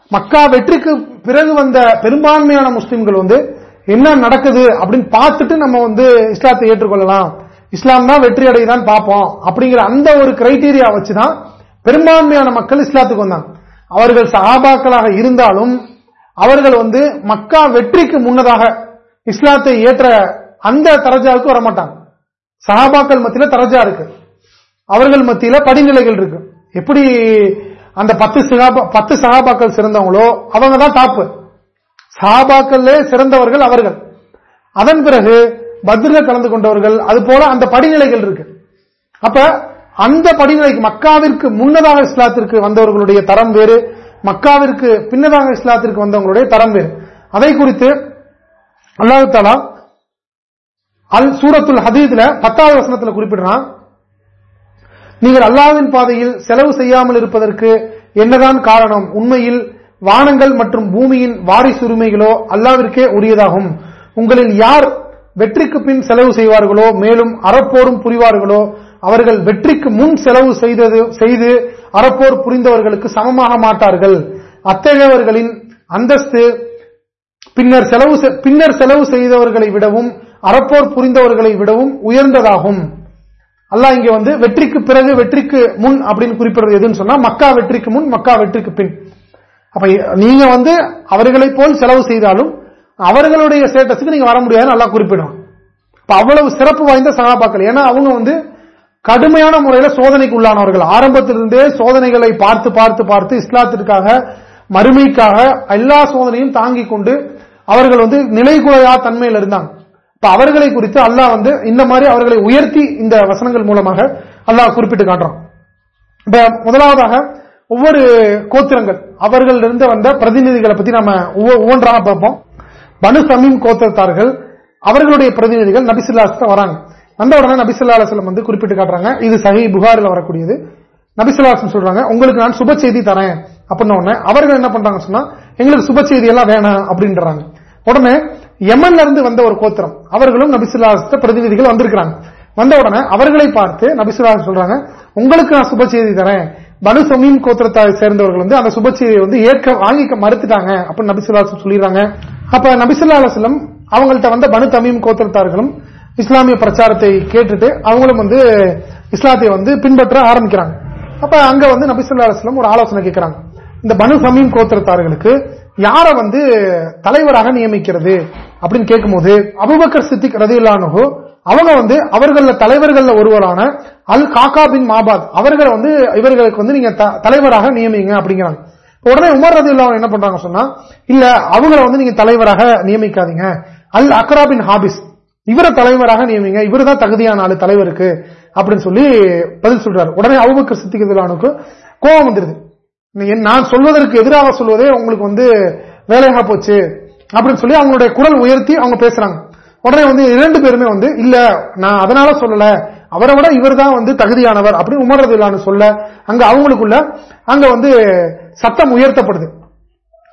மக்கா வெற்றிக்கு பிறகு வந்த பெரும்பான்மையான முஸ்லிம்கள் வந்து என்ன நடக்குது? அப்படின்னு பார்த்துட்டு நம்ம வந்து இஸ்லாத்தை ஏற்றுக்கொள்ளலாம். இஸ்லாம் தான் வெற்றி அடையதான் பார்ப்போம். அப்படிங்கிற அந்த ஒரு கிரைடீரியா வச்சுதான் பெரும்பான்மையான மக்கள் இஸ்லாத்துக்கு வந்தாங்க. அவர்கள் சகாபாக்களாக இருந்தாலும் அவர்கள் வந்து மக்கா வெற்றிக்கு முன்னதாக இஸ்லாத்தை ஏற்ற அந்த தரஜாவுக்கு வரமாட்டாங்க. சஹாபாக்கள் மத்தியில தரஜா இருக்கு. அவர்கள் மத்தியில படிநிலைகள் இருக்கு. எப்படி அந்த பத்து பத்து சகாபாக்கள் சிறந்தவங்களோ அவங்க தான் டாப்பு சகாபாக்கள் சிறந்தவர்கள் அவர்கள். அதன் பிறகு பத்ரில கலந்து கொண்டவர்கள் அது போல அந்த படிநிலைகள் இருக்கு. அப்ப அந்த படிநிலைக்கு மக்காவிற்கு முன்னதாக இஸ்லாத்திற்கு வந்தவர்களுடைய தரம் வேறு மக்காவிற்கு பின்னதாக இஸ்லாத்திற்கு வந்தவங்களுடைய தரம் வேறு. அதை குறித்து அல்லாஹு தாலா அல் சூரத்துல் ஹதீத்ல பத்தாவது வசனத்தில் குறிப்பிடுறான். நீங்கள் அல்லாவின் பாதையில் செலவு செய்யாமல் இருப்பதற்கு என்னதான் காரணம்? உண்மையில் வானங்கள் மற்றும் பூமியின் வாரிசுரிமைகளோ அல்லாவிற்கே உரியதாகும். உங்களில் யார் வெற்றிக்கு பின் செலவு செய்வார்களோ மேலும் அறப்போரும் புரிவார்களோ அவர்கள் வெற்றிக்கு முன் செலவு செய்தது செய்து அறப்போர் புரிந்தவர்களுக்கு சமமாக மாட்டார்கள். அத்தகையவர்களின் அந்தஸ்து பின்னர் செலவு பின்னர் செலவு செய்தவர்களை விடவும் அறப்போர் புரிந்தவர்களை விடவும் உயர்ந்ததாகும். அல்லாஹ் இங்க வந்து வெற்றிக்கு பிறகு வெற்றிக்கு முன் அப்படின்னு குறிப்பிடுறது எதுன்னு சொன்னா மக்கா வெற்றிக்கு முன் மக்கா வெற்றிக்கு பின். அப்ப நீங்க வந்து அவர்களை போல் செலவு செய்தாலும் அவர்களுடைய ஸ்டேட்டஸுக்கு நீங்க வர முடியாதுன்னு நல்லா குறிப்பிடும் இப்ப அவ்வளவு சிறப்பு வாய்ந்த சகாபாக்கள். ஏன்னா அவங்க வந்து கடுமையான முறையில சோதனைக்கு உள்ளானவர்கள். ஆரம்பத்திலிருந்தே சோதனைகளை பார்த்து பார்த்து பார்த்து இஸ்லாத்திற்காக மறுமைக்காக எல்லா சோதனையும் தாங்கிக் கொண்டு அவர்கள் வந்து நிலைகுலையா தன்மையில் இருந்தாங்க. இப்ப அவர்களை குறித்து அல்லாஹ் வந்து இந்த மாதிரி அவர்களை உயர்த்தி இந்த வசனங்கள் மூலமாக அல்லாஹ் குறிப்பிட்டு காட்டுறான். இப்ப முதலாவதாக ஒவ்வொரு கோத்திரங்கள் அவர்கள் இருந்து வந்த பிரதிநிதிகளை பத்தி நம்ம ஒவ்வொன்றாக பார்ப்போம். பனு சமீம் கோத்திரத்தார்கள் அவர்களுடைய பிரதிநிதிகள் நபிசுல்லாஸ்ல வராங்க. வந்த உடனே நபிசுல்லா அலுவலம் வந்து குறிப்பிட்டு காட்டுறாங்க இது சஹி புகாரில் வரக்கூடியது. நபிசுல்லாசம் சொல்றாங்க உங்களுக்கு நான் சுப செய்தி தரேன். அப்படின்னு உடனே அவர்கள் என்ன பண்றாங்க சொன்னா எங்களுக்கு சுப செய்தி எல்லாம் வேணாம் அப்படின்றாங்க. உடனே யமன்ல இருந்து வந்த ஒரு கோத்திரம். அவர்களும் நபிசுல்லாச பிரதிநிதிகள் வந்திருக்கிறாங்க. வந்த உடனே அவர்களை பார்த்து நபிசுல்லாஸ் சொல்றாங்க உங்களுக்கு நான் சுப செய்தி தரேன். பனு சொமீன் கோத்திரத்தை சேர்ந்தவர்கள் வந்து அந்த சுப செய்தியை வந்து ஏற்க வாங்கிக்க மறுத்துட்டாங்க. அப்படின்னு நபிசுல்லாசம் சொல்லிடுறாங்க. அப்ப நபிசுல்லா அலுவலம் அவங்கள்ட்ட வந்த பனு தமீம் கோத்திரத்தார்களும் இஸ்லாமிய பிரச்சாரத்தை கேட்டுட்டு அவங்களும் வந்து இஸ்லாத்தை வந்து பின்பற்ற ஆரம்பிக்கிறாங்க. அப்ப அங்க வந்து நபிசுல்லா அலுவலம் ஒரு ஆலோசனை கேட்கிறாங்க இந்த பனு சமீம் கோத்திரத்தார்களுக்கு யார வந்து தலைவராக நியமிக்கிறது அப்படின்னு கேட்கும்போது அபுபக்கர் சித்திக் ரதியுல்லானு அவங்க வந்து அவர்கள தலைவர்கள் ஒருவரான அல் காக்கா பின் மாபாத். அவர்களை வந்து இவர்களுக்கு வந்து நீங்க தலைவராக நியமிங்க அப்படிங்கிறாங்க. உடனே உமர் ரதி என்ன பண்றாங்க சொன்னா இல்ல அவங்கள வந்து நீங்க தலைவராக நியமிக்காதீங்க. அல் அக்ரா பின் ஹாபிஸ். இவரை தலைவராக நியமிங்க. இவரு தான் தகுதியான ஆளு தலைவருக்கு அப்படின்னு சொல்லி பதில் சொல்றாரு. உடனே அவுபக்கர் சித்திக்கிறதுலானுக்கு கோபம் வந்துருது. நான் சொல்வதற்கு எதிராக சொல்வதே உங்களுக்கு வந்து வேலையாக போச்சு அப்படின்னு சொல்லி அவங்களுடைய குரல் உயர்த்தி அவங்க பேசுறாங்க. உடனே வந்து இரண்டு பேருமே வந்து இல்ல நான் அதனால சொல்லல. அவரை விட இவர் தான் வந்து தகுதியானவர். அப்படின்னு உமர்றது சொல்ல அங்க அவங்களுக்குள்ள அங்க வந்து சத்தம் உயர்த்தப்படுது.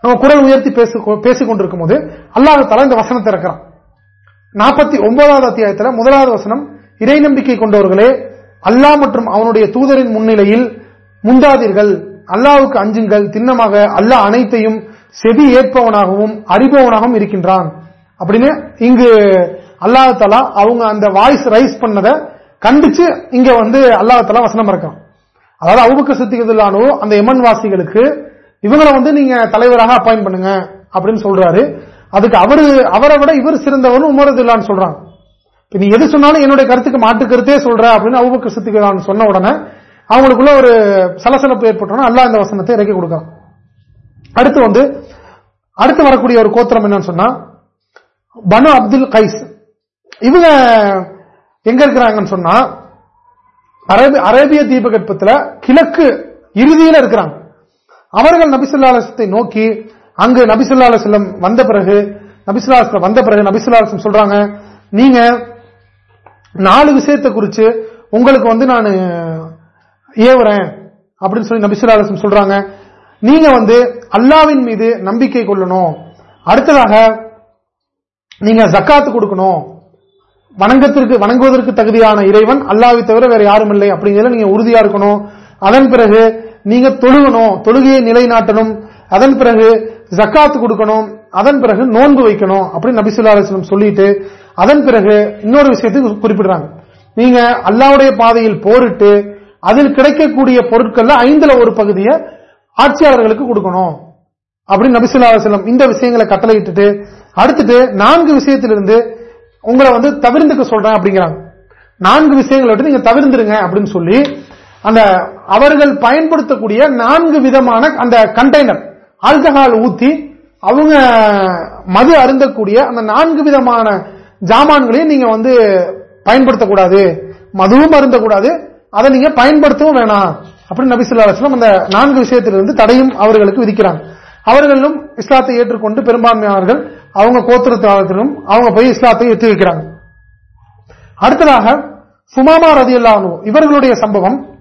அவங்க குரல் உயர்த்தி பேசிக் கொண்டிருக்கும் போது அல்லாத தலா இந்த வசனத்தை இறக்கிறான். நாற்பத்தி ஒன்பதாவது அத்தியாயத்தில் முதலாவது வசனம் இறை நம்பிக்கை கொண்டவர்களே அல்லாஹ் மற்றும் அவனுடைய தூதரின் முன்னிலையில் முந்தாதீர்கள். அல்லாவுக்கு அஞ்சுங்கள். திண்ணமாக அல்லாஹ் அனைத்தையும் செவி ஏற்பவனாகவும் அறிபவனாகவும் இருக்கின்றான். அப்படின்னு இங்கு அல்லாஹாலா அவங்க அந்த வாய்ஸ் ரைஸ் பண்ணதை கண்டிச்சு இங்க வந்து அல்லாஹாலா வசனம் இருக்கான் அதாவது அவுபக்க சித்திகதுல்லானோ அந்த எமன் வாசிகளுக்கு இவங்களை வந்து நீங்க தலைவராக அப்பாயின் பண்ணுங்க அப்படின்னு சொல்றாரு. அதுக்கு அவரு அவரை விட இவர் சிறந்தவரும் உமரதுல்லான்னு சொல்றாங்க. நீ எது சொன்னாலும் என்னுடைய கருத்துக்கு மாட்டு கருத்தே சொல்ற அப்படின்னு அவுபக்க சித்திகலான்னு சொன்ன உடனே அவங்களுக்குள்ள ஒரு சலசலப்பு ஏற்பட்டோம்னா அல்லா இந்த வசனத்தை இறக்கி கொடுக்கலாம். அடுத்து வந்து அடுத்து வரக்கூடிய ஒரு கோத்திரம் என்னன்னு சொன்னா பனு அப்துல் கைஸ். இவங்க எங்க இருக்கிறாங்கன்னு சொன்னா அரேபிய தீபகற்பத்தில் கிழக்கு இறுதியில் இருக்கிறாங்க. அவர்கள் நபிசுல்லாலசத்தை நோக்கி அங்கு நபிசுல்லா வந்த பிறகு நபிசுல்லா வந்த பிறகு நபிசுல்லாலசம் சொல்றாங்க நீங்க நாலு விஷயத்தை குறிச்சு உங்களுக்கு வந்து நான் ஏவுறேன் அப்படின்னு சொல்லி நபிசுல்லா சொல்றாங்க. நீங்க வந்து அல்லாவின் மீது நம்பிக்கை கொள்ளணும். அடுத்ததாக நீங்க ஜக்காத்து கொடுக்கணும். வணங்கத்திற்கு வணங்குவதற்கு தகுதியான இறைவன் அல்லாவை தவிர வேற யாரும் இல்லை அப்படிங்கிறத நீங்க உறுதியா இருக்கணும். அதன் பிறகு நீங்க தொழுகணும். தொழுகையை நிலைநாட்டணும். அதன் பிறகு ஜக்காத்து கொடுக்கணும். அதன் பிறகு நோன்பு வைக்கணும் அப்படின்னு நபிசுல்லா அலிஸ்லம் சொல்லிட்டு அதன் பிறகு இன்னொரு விஷயத்துக்கு குறிப்பிடுறாங்க. நீங்க அல்லாவுடைய பாதையில் போரிட்டு அதில் கிடைக்கக்கூடிய பொருட்கள்ல ஐந்துல ஒரு பகுதியை ஆட்சியாளர்களுக்கு கொடுக்கணும். அப்படின்னு நபிசுல்லா இந்த விஷயங்களை கட்டளையிட்டு அடுத்துட்டு நான்கு விஷயத்திலிருந்து உங்களை வந்து தவிர்த்துக்க சொல்றேன் அப்படிங்கிறாங்க. நான்கு விஷயங்களை விட்டு நீங்க தவிர்ந்துருங்க அப்படின்னு சொல்லி அந்த அவர்கள் பயன்படுத்தக்கூடிய நான்கு விதமான அந்த கண்டெய்னர் ஆல்கஹால் ஊத்தி அவங்க மது அருந்தக்கூடிய அந்த நான்கு விதமான ஜாமான்களையும் நீங்க வந்து பயன்படுத்தக்கூடாது. மதுவும் அருந்தக்கூடாது. அதை நீங்க பயன்படுத்தவும் வேணாம். அப்படின்னு நபிசுல்லாஸ்லாம் அந்த நான்கு விஷயத்திலிருந்து தடையும் அவர்களுக்கு விதிக்கிறாங்க. அவர்களும் இஸ்லாத்தை ஏற்றுக்கொண்டு பெரும்பான்மையானவர்கள் அவங்க கோத்திரத்தாளத்திலும் அவங்க போய் இஸ்லாத்தை எத்தி வைக்கிறாங்க. அடுத்ததாக சுமாமா ரதி இவர்களுடைய சம்பவம்.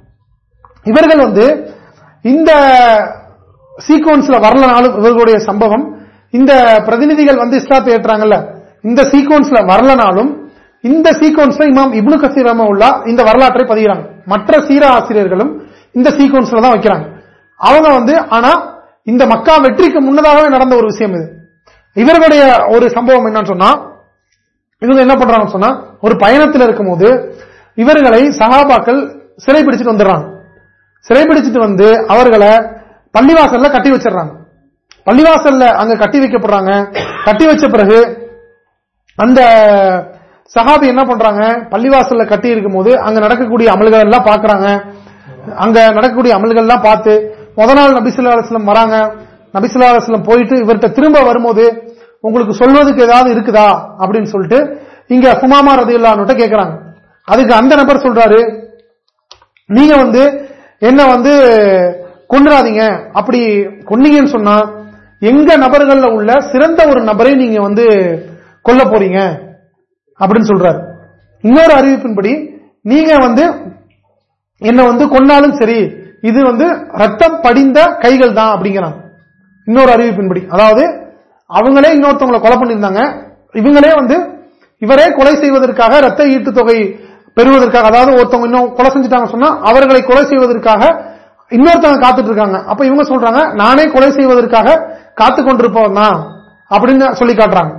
இவர்கள் வந்து இந்த சீக்வன்ஸ்ல வரலனாலும் இவர்களுடைய சம்பவம். இந்த பிரதிநிதிகள் வந்து இஸ்லாத்தை ஏற்றாங்கல்ல இந்த சீக்வன்ஸ்ல வரலனாலும் இந்த சீக்வன்ஸ்ல இமாம் இப்னு கசீர் உள்ள இந்த வரலாற்றை பதிகிறாங்க. மற்ற சீர ஆசிரியர்களும் இந்த சீக்வன்ஸ்ல தான் வைக்கிறாங்க. அவங்க வந்து ஆனா இந்த மக்கா வெற்றிக்கு முன்னதாகவே நடந்த ஒரு விஷயம் இது. இவர்களுடைய ஒரு சம்பவம் என்னன்னு சொன்னா இவங்க என்ன பண்றாங்க சொன்னா ஒரு பயணத்தில் இருக்கும்போது இவர்களை சகாபாக்கள் சிறைபிடிச்சிட்டு வந்துடுறாங்க. சிறைபிடிச்சிட்டு வந்து அவர்களை பள்ளிவாசல்ல கட்டி வச்சிடறாங்க. பள்ளிவாசல்ல அங்க கட்டி வைக்கப்படுறாங்க. கட்டி வச்ச பிறகு அந்த சஹாபி என்ன பண்றாங்க? பள்ளிவாசல்ல கட்டி இருக்கும் போது அங்க நடக்கக்கூடிய அமல்கள் எல்லாம் பாக்குறாங்க அங்க நடக்கக்கூடிய அமல்கள் எல்லாம் பார்த்து முத நாள் நபிசுல்லா அலுவலம் வராங்க. நபிசுல்லா அலுவலம் போயிட்டு இவர்கிட்ட திரும்ப வரும்போது உங்களுக்கு சொல்வதுக்கு ஏதாவது இருக்குதா? அப்படின்னு சொல்லிட்டு இங்க ஹுமாமா ரதியுல்லான்னுட்ட கேட்கறாங்க அதுக்கு அந்த நபர் சொல்றாரு நீங்க வந்து என்ன வந்து கொண்டுறாதீங்க அப்படி கொன்னீங்கன்னு சொன்னா எங்க நபர்கள்ல உள்ள சிறந்த ஒரு நபரை நீங்க வந்து கொல்ல போறீங்க. அப்படின்னு சொல்றாரு. இன்னொரு அறிவிப்பின்படி நீங்க வந்து என்ன வந்து கொன்னாலும் சரி இது வந்து ரத்தம் படிந்த கைகள் தான் அப்படிங்கிறாங்க இன்னொரு அறிவிப்பின்படி. அதாவது அவங்களே இன்னொருத்தவங்களை கொலை பண்ணியிருந்தாங்க. இவங்களே வந்து இவரே கொலை செய்வதற்காக ரத்த ஈட்டு தொகை பெறுவதற்காக அதாவது ஒருத்தவங்க இன்னும் கொலை செஞ்சுட்டாங்க சொன்னா அவர்களை கொலை செய்வதற்காக இன்னொருத்தவங்க காத்துட்டு இருக்காங்க அப்ப இவங்க சொல்றாங்க நானே கொலை செய்வதற்காக காத்து கொண்டிருப்பவன் தான் அப்படின்னு சொல்லி காட்டுறாங்க.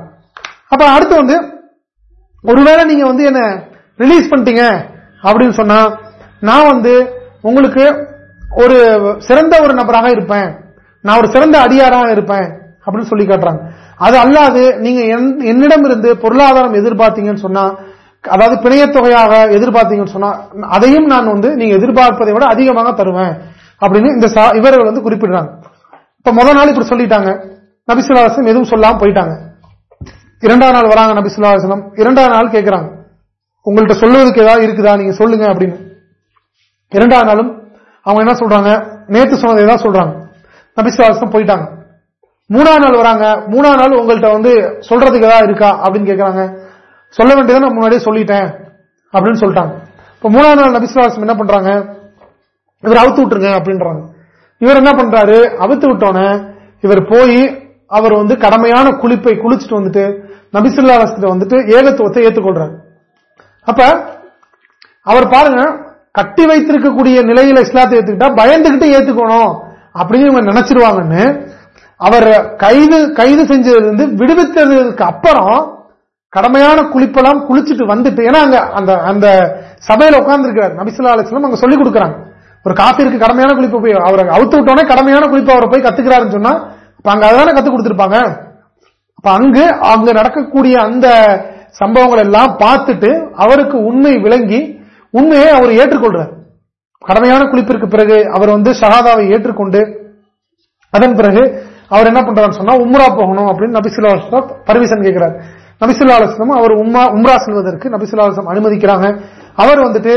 அப்ப அடுத்து வந்து ஒருவேளை நீங்க வந்து என்ன ரிலீஸ் பண்ணிட்டீங்க அப்படின்னு சொன்னா நான் வந்து உங்களுக்கு ஒரு சிறந்த ஒரு நபராக இருப்பேன். நான் ஒரு சிறந்த அடியாராக இருப்பேன் அப்படின்னு சொல்லி காட்டுறாங்க. அது அல்லாது நீங்க என்னிடம் இருந்து பொருளாதாரம் எதிர்பார்த்தீங்கன்னு சொன்னா அதாவது பிணையத்தொகையாக எதிர்பார்த்தீங்கன்னு சொன்னா அதையும் நான் வந்து நீங்க எதிர்பார்ப்பதை விட அதிகமாக தருவேன் அப்படின்னு இந்த இவர்கள் வந்து குறிப்பிடுறாங்க. இப்ப முதல் நாள் இப்படி சொல்லிட்டாங்க. நபிசுல்லாசம் எதுவும் சொல்லாம போயிட்டாங்க. இரண்டாம் நாள் வராங்க நபிசுல்லாசனம் இரண்டாம் நாள் கேட்கிறாங்க உங்கள்கிட்ட சொல்லுவதுக்கு ஏதாவது இருக்குதா? நீங்க சொல்லுங்க அப்படின்னு. இரண்டாவது நாளும் அவங்க என்ன சொல்றாங்க? நேத்து சொன்னதை தான் சொல்றாங்க. நபிசுவாசம் போயிட்டாங்க. மூணாவது நாள் வராங்க. மூணாவது நாள் உங்கள்கிட்ட வந்து சொல்றதுக்கு ஏதாவது இருக்கா? அப்படின்னு கேட்கறாங்க சொல்ல வேண்டியதை நான் முன்னாடியே சொல்லிட்டேன் அப்படின்னு சொல்லிட்டாங்க. இப்ப மூணாவது நாள் நபிசுவாசம் என்ன பண்றாங்க? இவர் அவுத்து விட்டுருங்க அப்படின்றாங்க. இவர் என்ன பண்றாரு? அவுத்து விட்டோன்னே இவர் போய் அவர் வந்து கடமையான குளிப்பை குளிச்சுட்டு வந்துட்டு நபிசுல்லா நபிசுல்லாஸ்கிட்ட வந்துட்டு ஏகத்துவத்தை ஏற்றுக்கொள்றாரு அப்ப அவர் பாருங்க கட்டி வைத்திருக்கக்கூடிய நிலையில இஸ்லாத்தை ஏத்துக்கிட்டா பயந்துகிட்டு ஏத்துக்கணும் அப்படின்னு இவங்க நினைச்சிருவாங்கன்னு அவர் கைது கைது செஞ்சதிலிருந்து விடுவித்ததுக்கு அப்புறம் கடமையான குளிப்பெல்லாம் குளிச்சுட்டு வந்துட்டு ஏன்னா அங்க அந்த அந்த சபையில உட்கார்ந்துருக்கிறார். நபிசுல்லா அலிஸ்லாம் அங்க சொல்லிக் கொடுக்குறாங்க. ஒரு காஃபிற்கு கடமையான குளிப்பு போய் அவரை அவுத்து விட்டோன்னே கடமையான குளிப்பு அவரை போய் கத்துக்கிறாருன்னு சொன்னா அப்ப அங்க அதான கத்து கொடுத்துருப்பாங்க? அப்ப அங்கு அங்க நடக்கக்கூடிய அந்த சம்பவங்கள் எல்லாம் பார்த்துட்டு அவருக்கு உண்மை விளங்கி உண்மையை அவர் ஏற்றுக்கொள்றார். கடமையான குளிப்பிற்கு பிறகு அவர் வந்து ஷஹாதாவை ஏற்றுக்கொண்டு அதன் பிறகு அவர் என்ன பண்றாரு சொன்னா உம்ரா போகணும் அப்படின்னு நபிசுல்லா பர்மிஷன் கேட்கிறார். நபிசுல்லா அலுவலம் அவர் உம்மா உம்ரா செல்வதற்கு நபிசுல்லா அலுவலம் அனுமதிக்கிறாங்க. அவர் வந்துட்டு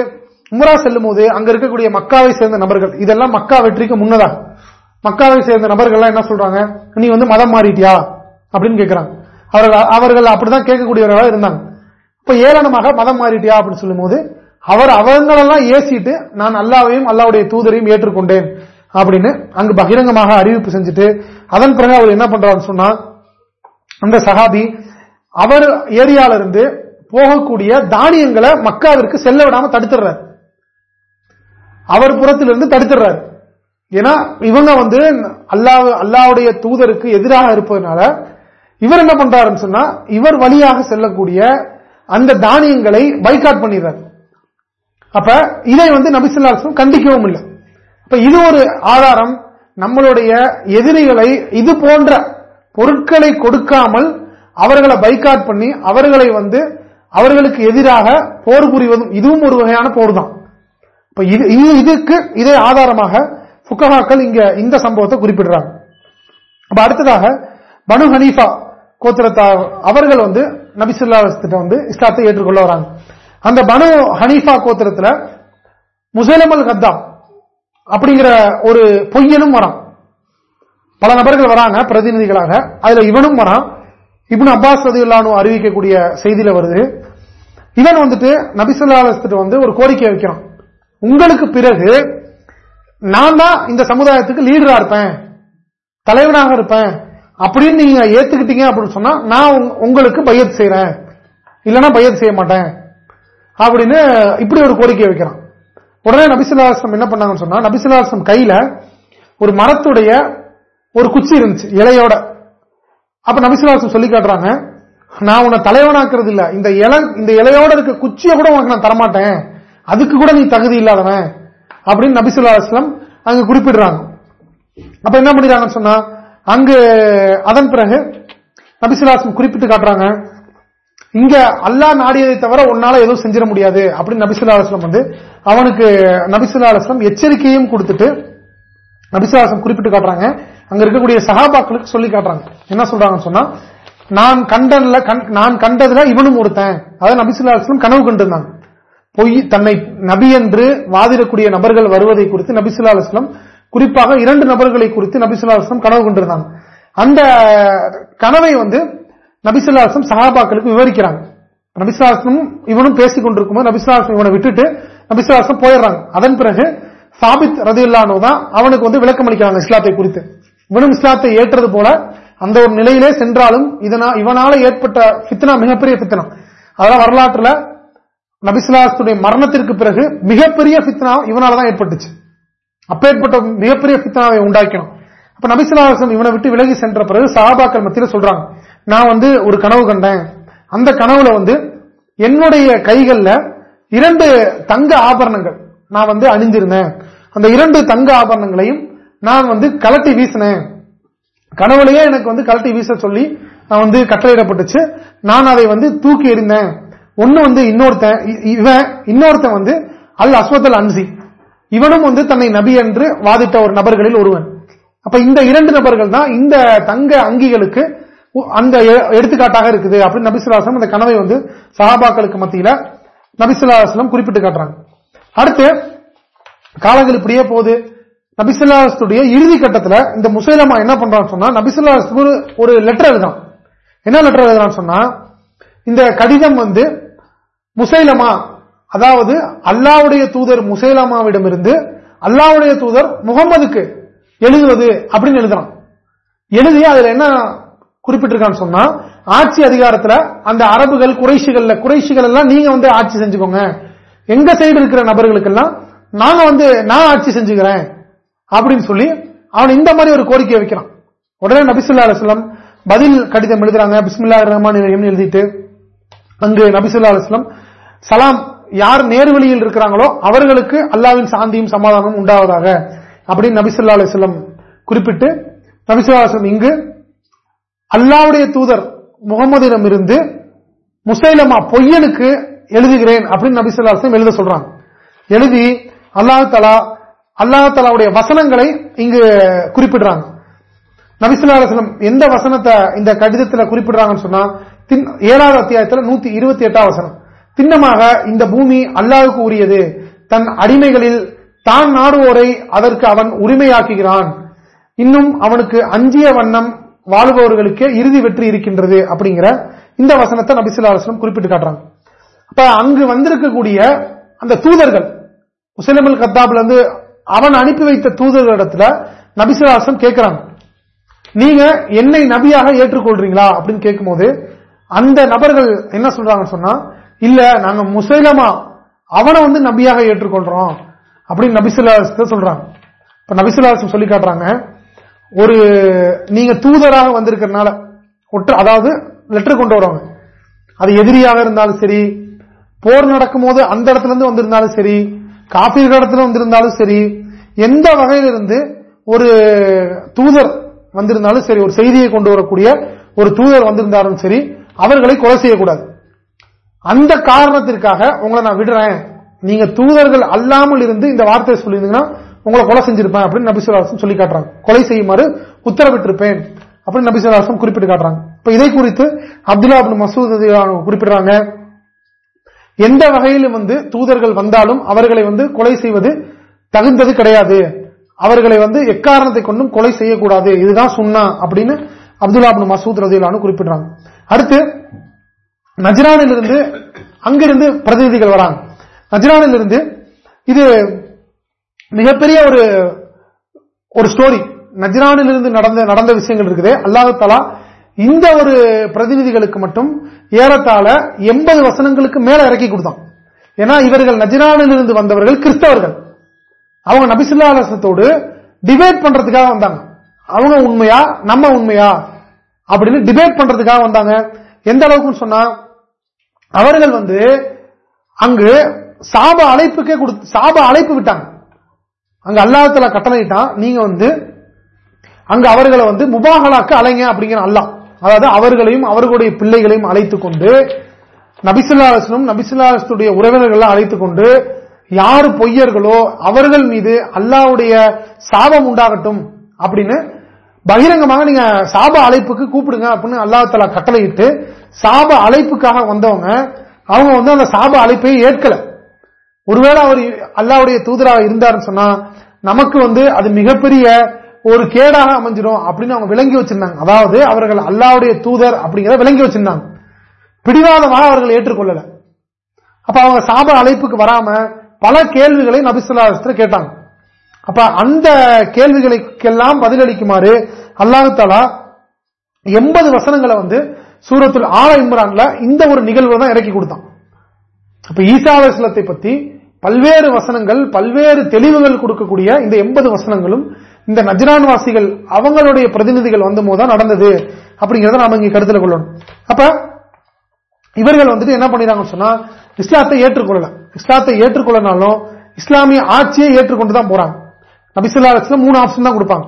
உம்ரா செல்லும் போது அங்க இருக்கக்கூடிய மக்காவை சேர்ந்த நபர்கள் இதெல்லாம் மக்கா வெற்றிக்கு முன்னதாக மக்காவை சேர்ந்த நபர்கள்லாம் என்ன சொல்றாங்க? நீ வந்து மதம் மாறிட்டியா? அப்படின்னு கேட்கிறாங்க அவர்கள் அவர்கள் அப்படிதான் கேட்கக்கூடியவர்களாக இருந்தாங்க. இப்ப ஏளனமாக மதம் மாறிட்டியா அப்படின்னு சொல்லும் போது அவர் அவங்களெல்லாம் ஏசிட்டு நான் அல்லாவையும் அல்லாவுடைய தூதரையும் ஏற்றுக்கொண்டேன் அப்படின்னு அங்கு பகிரங்கமாக அறிவிப்பு செஞ்சுட்டு அதன் பிறகு அவர் என்ன பண்றாருன்னு சொன்னா அந்த சகாபி அவர் ஏரியால இருந்து போகக்கூடிய தானியங்களை மக்காவிற்கு செல்ல விடாம தடுத்துடுறாரு. அவர் புறத்திலிருந்து தடுத்துறாரு ஏன்னா இவங்க வந்து அல்லா அல்லாவுடைய தூதருக்கு எதிராக இருப்பதனால இவர் என்ன பண்றாருன்னு சொன்னா இவர் வழியாக செல்லக்கூடிய அந்த தானியங்களை பைக்காட் பண்ணிடுறாரு. அப்ப இதை வந்து நபிசுல்லாசம் கண்டிக்கவும் இல்லை. அப்ப இது ஒரு ஆதாரம் நம்மளுடைய எதிரிகளை இது போன்ற பொருட்களை கொடுக்காமல் அவர்களை பைக்காட் பண்ணி அவர்களை வந்து அவர்களுக்கு எதிராக போர் புரிவதும் இதுவும் ஒரு வகையான போர் தான் இது இதுக்கு இதே ஆதாரமாக புக்ககாக்கள் இங்க இந்த சம்பவத்தை குறிப்பிடுறாங்க. அப்ப அடுத்ததாக பனு ஹனீஃபா கோத்திரத்தா அவர்கள் வந்து நபிசுல்லா வந்து இஸ்லாத்தை ஏற்றுக்கொள்ள வராங்க. அந்த பனு ஹனீஃபா கோத்திரத்தில் முசேலமல் கத்தா அப்படிங்கிற ஒரு பொய்யனும் வரான். பல நபர்கள் வராங்க பிரதிநிதிகளாக. அதுல இவனும் வரான். இப்னு அப்பாஸ் ரதியுல்லானு அறிவிக்கக்கூடிய செய்தியில வருது. இவன் வந்துட்டு நபிசுல்லாஸ்திட்டு வந்து ஒரு கோரிக்கை வைக்கிறான். உங்களுக்கு பிறகு நான் தான் இந்த சமுதாயத்துக்கு லீடரா இருப்பேன். தலைவனாக இருப்பேன். அப்படின்னு நீங்க ஏத்துக்கிட்டீங்க அப்படின்னு சொன்னா நான் உங்களுக்கு பையத் செய்யறேன் இல்லைன்னா பையத் செய்ய மாட்டேன். அப்படின்னு இப்படி ஒரு கோரிக்கை வைக்கிறான். உடனே நபிசிலாசம் என்ன பண்ணாங்கன்னு சொன்னா நபிசிலாசம் கையில ஒரு மரத்துடைய ஒரு குச்சி இருந்துச்சு இலையோட. அப்ப நபிசிலாசம் சொல்லி காட்டுறாங்க நான் உன்னை தலைவனாக்குறது இல்ல. இந்த இலை இந்த இலையோட இருக்க குச்சியை கூட உனக்கு நான் தரமாட்டேன். அதுக்கு கூட நீ தகுதி இல்லாதவன். அப்படின்னு நபிசுல்லா அங்க குறிப்பிடுறாங்க. அப்ப என்ன பண்ணிடுறாங்கன்னு சொன்னா அங்கு அதன் பிறகு நபிசுல்லாசம் குறிப்பிட்டு காட்டுறாங்க இங்க அல்லா நாடியதை தவிர உன்னால எதுவும் செஞ்சிட முடியாது. அப்படின்னு நபிசுல்லாஸ்லம் வந்து அவனுக்கு நபிசுல்லாஸ்லம் எச்சரிக்கையும் கொடுத்துட்டு நபிசுல்லாசம் குறிப்பிட்டு காட்டுறாங்க. அங்க இருக்கக்கூடிய சகாபாக்களுக்கு சொல்லி காட்டுறாங்க. என்ன சொல்றாங்கன்னு சொன்னா நான் கண்டன்ல நான் கண்டதுல இவனும் ஒருத்தன். அதாவது நபிசுல்லாஸ்லம் கனவு கண்டிருந்தாங்க பொய் தன்னை நபி என்று வாதிடக்கூடிய நபர்கள் வருவதை குறித்து நபிசுல்லா அலுவலம் குறிப்பாக இரண்டு நபர்களை குறித்து நபிசுல்லா கனவு கொண்டிருந்தாங்க அந்த கனவை வந்து நபிசுல்லாஸ்லம் சகாபாக்களுக்கு விவரிக்கிறாங்க. நபிசுல்லாஸ்லம் இவனும் பேசிக் கொண்டிருக்கும் நபிசுல்லாஸ்லம் இவனை விட்டுட்டு நபிசுல்லாஸ்லம் போயிடுறாங்க. அதன் பிறகு சாபித் ரதியுல்லானோ தான் அவனுக்கு வந்து விளக்கம் அளிக்கிறாங்க இஸ்லாத்தை குறித்து. இவனும் இஸ்லாத்தை ஏற்றது போல அந்த ஒரு நிலையிலே சென்றாலும் இதனா இவனால ஏற்பட்ட பித்தனா மிகப்பெரிய பித்தனா அதெல்லாம் வரலாற்றுல நபிசுலாத்துடைய மரணத்திற்கு பிறகு மிகப்பெரிய பித்னா இவனாலதான் ஏற்பட்டுச்சு. அப்பேற்பட்ட மிகப்பெரிய பித்னாவை உண்டாக்கணும் அப்ப நபிசுலாசன் இவனை விட்டு விலகி சென்ற பிறகு சகாபாக்கள் மத்தியில் சொல்றாங்க நான் வந்து ஒரு கனவு கண்டேன். அந்த கனவுல வந்து என்னுடைய கைகள்ல இரண்டு தங்க ஆபரணங்கள் நான் வந்து அணிஞ்சிருந்தேன் அந்த இரண்டு தங்க ஆபரணங்களையும் நான் வந்து கலட்டி வீசினேன். கனவுலையே எனக்கு வந்து கலட்டி வீச சொல்லி நான் வந்து கட்டளையிடப்பட்டுச்சு. நான் அதை வந்து தூக்கி எறிந்தேன். ஒன்னு வந்து இன்னொருத்தன் இவன் இன்னொருத்தன் வந்து அல் அஸ்வத்தல் அன்சி. இவனும் வந்து தன்னை நபி என்று வாதிட்ட ஒரு நபர்களில் ஒருவன். அப்ப இந்த இரண்டு நபர்கள் தான் இந்த தங்க அங்கிகளுக்கு அந்த எடுத்துக்காட்டாக இருக்குது. அப்படின்னு நபிசுல்லாசலம் அந்த கனவை வந்து சஹாபாக்களுக்கு மத்தியில நபிசுல்லாஸ்லம் குறிப்பிட்டு காட்டுறாங்க. அடுத்து காலங்கள் இப்படியே போகுது நபிசுல்லாஸ்துடைய இறுதி கட்டத்தில் இந்த முசைலமா என்ன பண்றான்னு சொன்னா நபிசுல்லாஸ் ஒரு லெட்டர் எழுதான் என்ன லெட்டர் எழுதுறான்னு சொன்னா இந்த கடிதம் வந்து முசைலமா அதாவது அல்லாவுடைய தூதர் முசேலாமாவிடமிருந்து அல்லாவுடைய தூதர் முகமதுக்கு எழுதுவது அப்படின்னு எழுதுறான் எழுதி அதுல என்ன குறிப்பிட்டிருக்கான்னு சொன்னா ஆட்சி அதிகாரத்துல அந்த அரபுகள் குறைஷிகள்ல குறைஷிகள் எல்லாம் நீங்க வந்து ஆட்சி செஞ்சுக்கோங்க. எங்க சைடு இருக்கிற நபர்களுக்கு எல்லாம் நாங்க வந்து நான் ஆட்சி செஞ்சுக்கிறேன் அப்படின்னு சொல்லி அவன் இந்த மாதிரி ஒரு கோரிக்கை வைக்கிறான். உடனே நபிசுல்லா அலுவலம் பதில் கடிதம் எழுதுறாங்க. பிஸ்மில்லா ரஹ்மான் எழுதிட்டு அங்கு நபிசுல்லா அலுவலம் சலாம் யார் நேர்வழியில் இருக்கிறாங்களோ அவர்களுக்கு அல்லாவின் சாந்தியும் சமாதானமும் உண்டாவதாக. அப்படின்னு நபிசுல்லா அலிஸ்லம் குறிப்பிட்டு நபிசுல்லாஸ்லம் இங்கு அல்லாவுடைய தூதர் முகமதிடம் இருந்து முசைலமா பொய்யனுக்கு எழுதுகிறேன் அப்படின்னு நபிசுல்லாஸ்லம் எழுத சொல்றாங்க. எழுதி அல்லாஹ் தலா அல்லாஹாலாவுடைய வசனங்களை இங்கு குறிப்பிடுறாங்க. நபிசுல்லாஸ்லம் எந்த வசனத்தை இந்த கடிதத்தில் குறிப்பிடுறாங்கன்னு சொன்னா ஏழாவது அத்தியாயத்தில் நூத்தி இருபத்தி எட்டாம் வசனம். திண்ணமாக இந்த பூமி அல்லாவுக்கு உரியது. தன் அடிமைகளில் தான் நாடுவோரை அதற்கு அவன் உரிமையாக்குகிறான். இன்னும் அவனுக்கு அஞ்சிய வண்ணம் வாழ்பவர்களுக்கே இறுதி வெற்றி இருக்கின்றது அப்படிங்கிற இந்த வசனத்தை நபிசுல்லாஸ்லம் குறிப்பிட்டு காட்டுறாங்க. அப்ப அங்கு வந்திருக்கக்கூடிய அந்த தூதர்கள் முசலிமல் கத்தாப்ல இருந்து அவன் அனுப்பி வைத்த தூதர்களிடத்துல நபிசுலாசம் கேட்கிறாங்க நீங்க என்னை நபியாக ஏற்றுக்கொள்றீங்களா அப்படின்னு கேட்கும்போது அந்த நபர்கள் என்ன சொல்றாங்கன்னு சொன்னா இல்ல நாங்க முசைலமா அவனை வந்து நபியாக ஏற்றுக்கொள்றோம். அப்படின்னு நபிசுல்லாசத்தை சொல்றாங்க. இப்ப நபிசுல்லாசம் சொல்லி காட்டுறாங்க. ஒரு நீங்க தூதராக வந்திருக்கிறதுனால அதாவது லெட்டர் கொண்டு வருவாங்க. அது எதிரியாக இருந்தாலும் சரி போர் நடக்கும் போது அந்த இடத்துல இருந்து வந்திருந்தாலும் சரி காப்பீர் இடத்துல வந்திருந்தாலும் சரி எந்த வகையிலிருந்து ஒரு தூதர் வந்திருந்தாலும் சரி ஒரு செய்தியை கொண்டு வரக்கூடிய ஒரு தூதர் வந்திருந்தாலும் சரி அவர்களை கொலை செய்யக்கூடாது. அந்த காரணத்திற்காக உங்களை நான் விடுறேன். நீங்க தூதர்கள் அல்லாமல் இருந்து இந்த வார்த்தையை சொல்லியிருந்தீங்கன்னா உங்களை கொலை செஞ்சிருப்பேன் அப்படின்னு நபிசுலாசம் சொல்லி காட்டுறாங்க. கொலை செய்யுமாறு உத்தரவிட்டிருப்பேன் அப்படின்னு நபிசுலாசம் குறிப்பிட்டு காட்டுறாங்க. இப்ப இதை குறித்து அப்துல்லா மசூத் குறிப்பிடுறாங்க. எந்த வகையிலும் வந்து தூதர்கள் வந்தாலும் அவர்களை வந்து கொலை செய்வது தகுந்தது கிடையாது. அவர்களை வந்து எக்காரணத்தை கொண்டும் கொலை செய்யக்கூடாது. இதுதான் சுண்ணா அப்படின்னு அப்துல்லா மசூத் ரதிலானு குறிப்பிடுறாங்க. அடுத்து நஜ்ரானில் இருந்து அங்கிருந்து பிரதிநிதிகள் வராங்க. நஜ்ரானிலிருந்து இது மிகப்பெரிய ஒரு ஒரு ஸ்டோரி நஜ்ரானிலிருந்து நடந்த நடந்த விஷயங்கள் இருக்குது. அல்லாஹாலா இந்த ஒரு பிரதிநிதிகளுக்கு மட்டும் ஏறத்தாழ எண்பது வசனங்களுக்கு மேல இறக்கி கொடுத்தான். ஏன்னா இவர்கள் நஜிரானிலிருந்து வந்தவர்கள் கிறிஸ்தவர்கள். அவங்க நபிசுல்லா அலசத்தோடு டிபேட் பண்றதுக்காக வந்தாங்க. அவங்க உண்மையா நம்ம உண்மையா அப்படின்னு டிபேட் பண்றதுக்காக வந்தாங்க. எந்த அளவுக்குன்னு சொன்னா அவர்கள் வந்து அங்கு சாப அழைப்புக்கே கொடுத்து சாப அழைப்பு விட்டாங்க. அங்க அல்லாஹத்துல கட்டளையிட்டான் நீங்க வந்து அங்க அவர்களை வந்து முபாகலாக்கு அலைங்க அப்படிங்கிற அல்லாஹ். அதாவது அவர்களையும் அவர்களுடைய பிள்ளைகளையும் அழைத்துக் கொண்டு நபிசுல்லாஸ்லும் நபிசுல்லாஸ்துடைய உறவினர்கள் அழைத்துக் கொண்டு யாரு பொய்யர்களோ அவர்கள் மீது அல்லாவுடைய சாபம் உண்டாகட்டும் அப்படின்னு பகிரங்கமாக நீங்க சாப அழைப்புக்கு கூப்பிடுங்க அப்படின்னு அல்லாஹலா கட்டளையிட்டு சாப அழைப்புக்காக வந்தவங்க அவங்க வந்து அந்த சாப அழைப்பை ஏற்கல. ஒருவேளை அவர் அல்லாவுடைய தூதராக இருந்தாருன்னு சொன்னா நமக்கு வந்து அது மிகப்பெரிய ஒரு கேடாக அமைஞ்சிடும் அப்படின்னு அவங்க விளங்கி வச்சிருந்தாங்க. அதாவது அவர்கள் அல்லாவுடைய தூதர் அப்படிங்கிறத விளங்கி வச்சிருந்தாங்க. பிடிவாதமாக அவர்கள் ஏற்றுக்கொள்ளல. அப்ப அவங்க சாப அழைப்புக்கு வராம பல கேள்விகளை நபிசுல்லா கேட்டாங்க. அப்ப அந்த கேள்விகளுக்கெல்லாம் பதிலளிக்குமாறு அல்லாஹு தாலா எண்பது வசனங்களை வந்து சூரத்தில் ஆல இம்ரான்ல இந்த ஒரு நிகழ்வு தான் இறக்கி கொடுத்தான். அப்ப ஈசாவசலத்தை பத்தி பல்வேறு வசனங்கள் பல்வேறு தெளிவுகள் கொடுக்கக்கூடிய இந்த எண்பது வசனங்களும் இந்த நஜ்ரான் வாசிகள் அவங்களுடைய பிரதிநிதிகள் வந்த தான் நடந்தது அப்படிங்கறத நாம இங்க கருத்தில் கொள்ளணும். அப்ப இவர்கள் வந்துட்டு என்ன பண்ணிடுறாங்கன்னு சொன்னா இஸ்லாத்தை ஏற்றுக்கொள்ளல. இஸ்லாத்தை ஏற்றுக்கொள்ளனாலும் இஸ்லாமிய ஆட்சியை ஏற்றுக்கொண்டு தான் போறாங்க. நபிசுல்லா மூணு ஆப்ஷன் தான் கொடுப்பாங்க.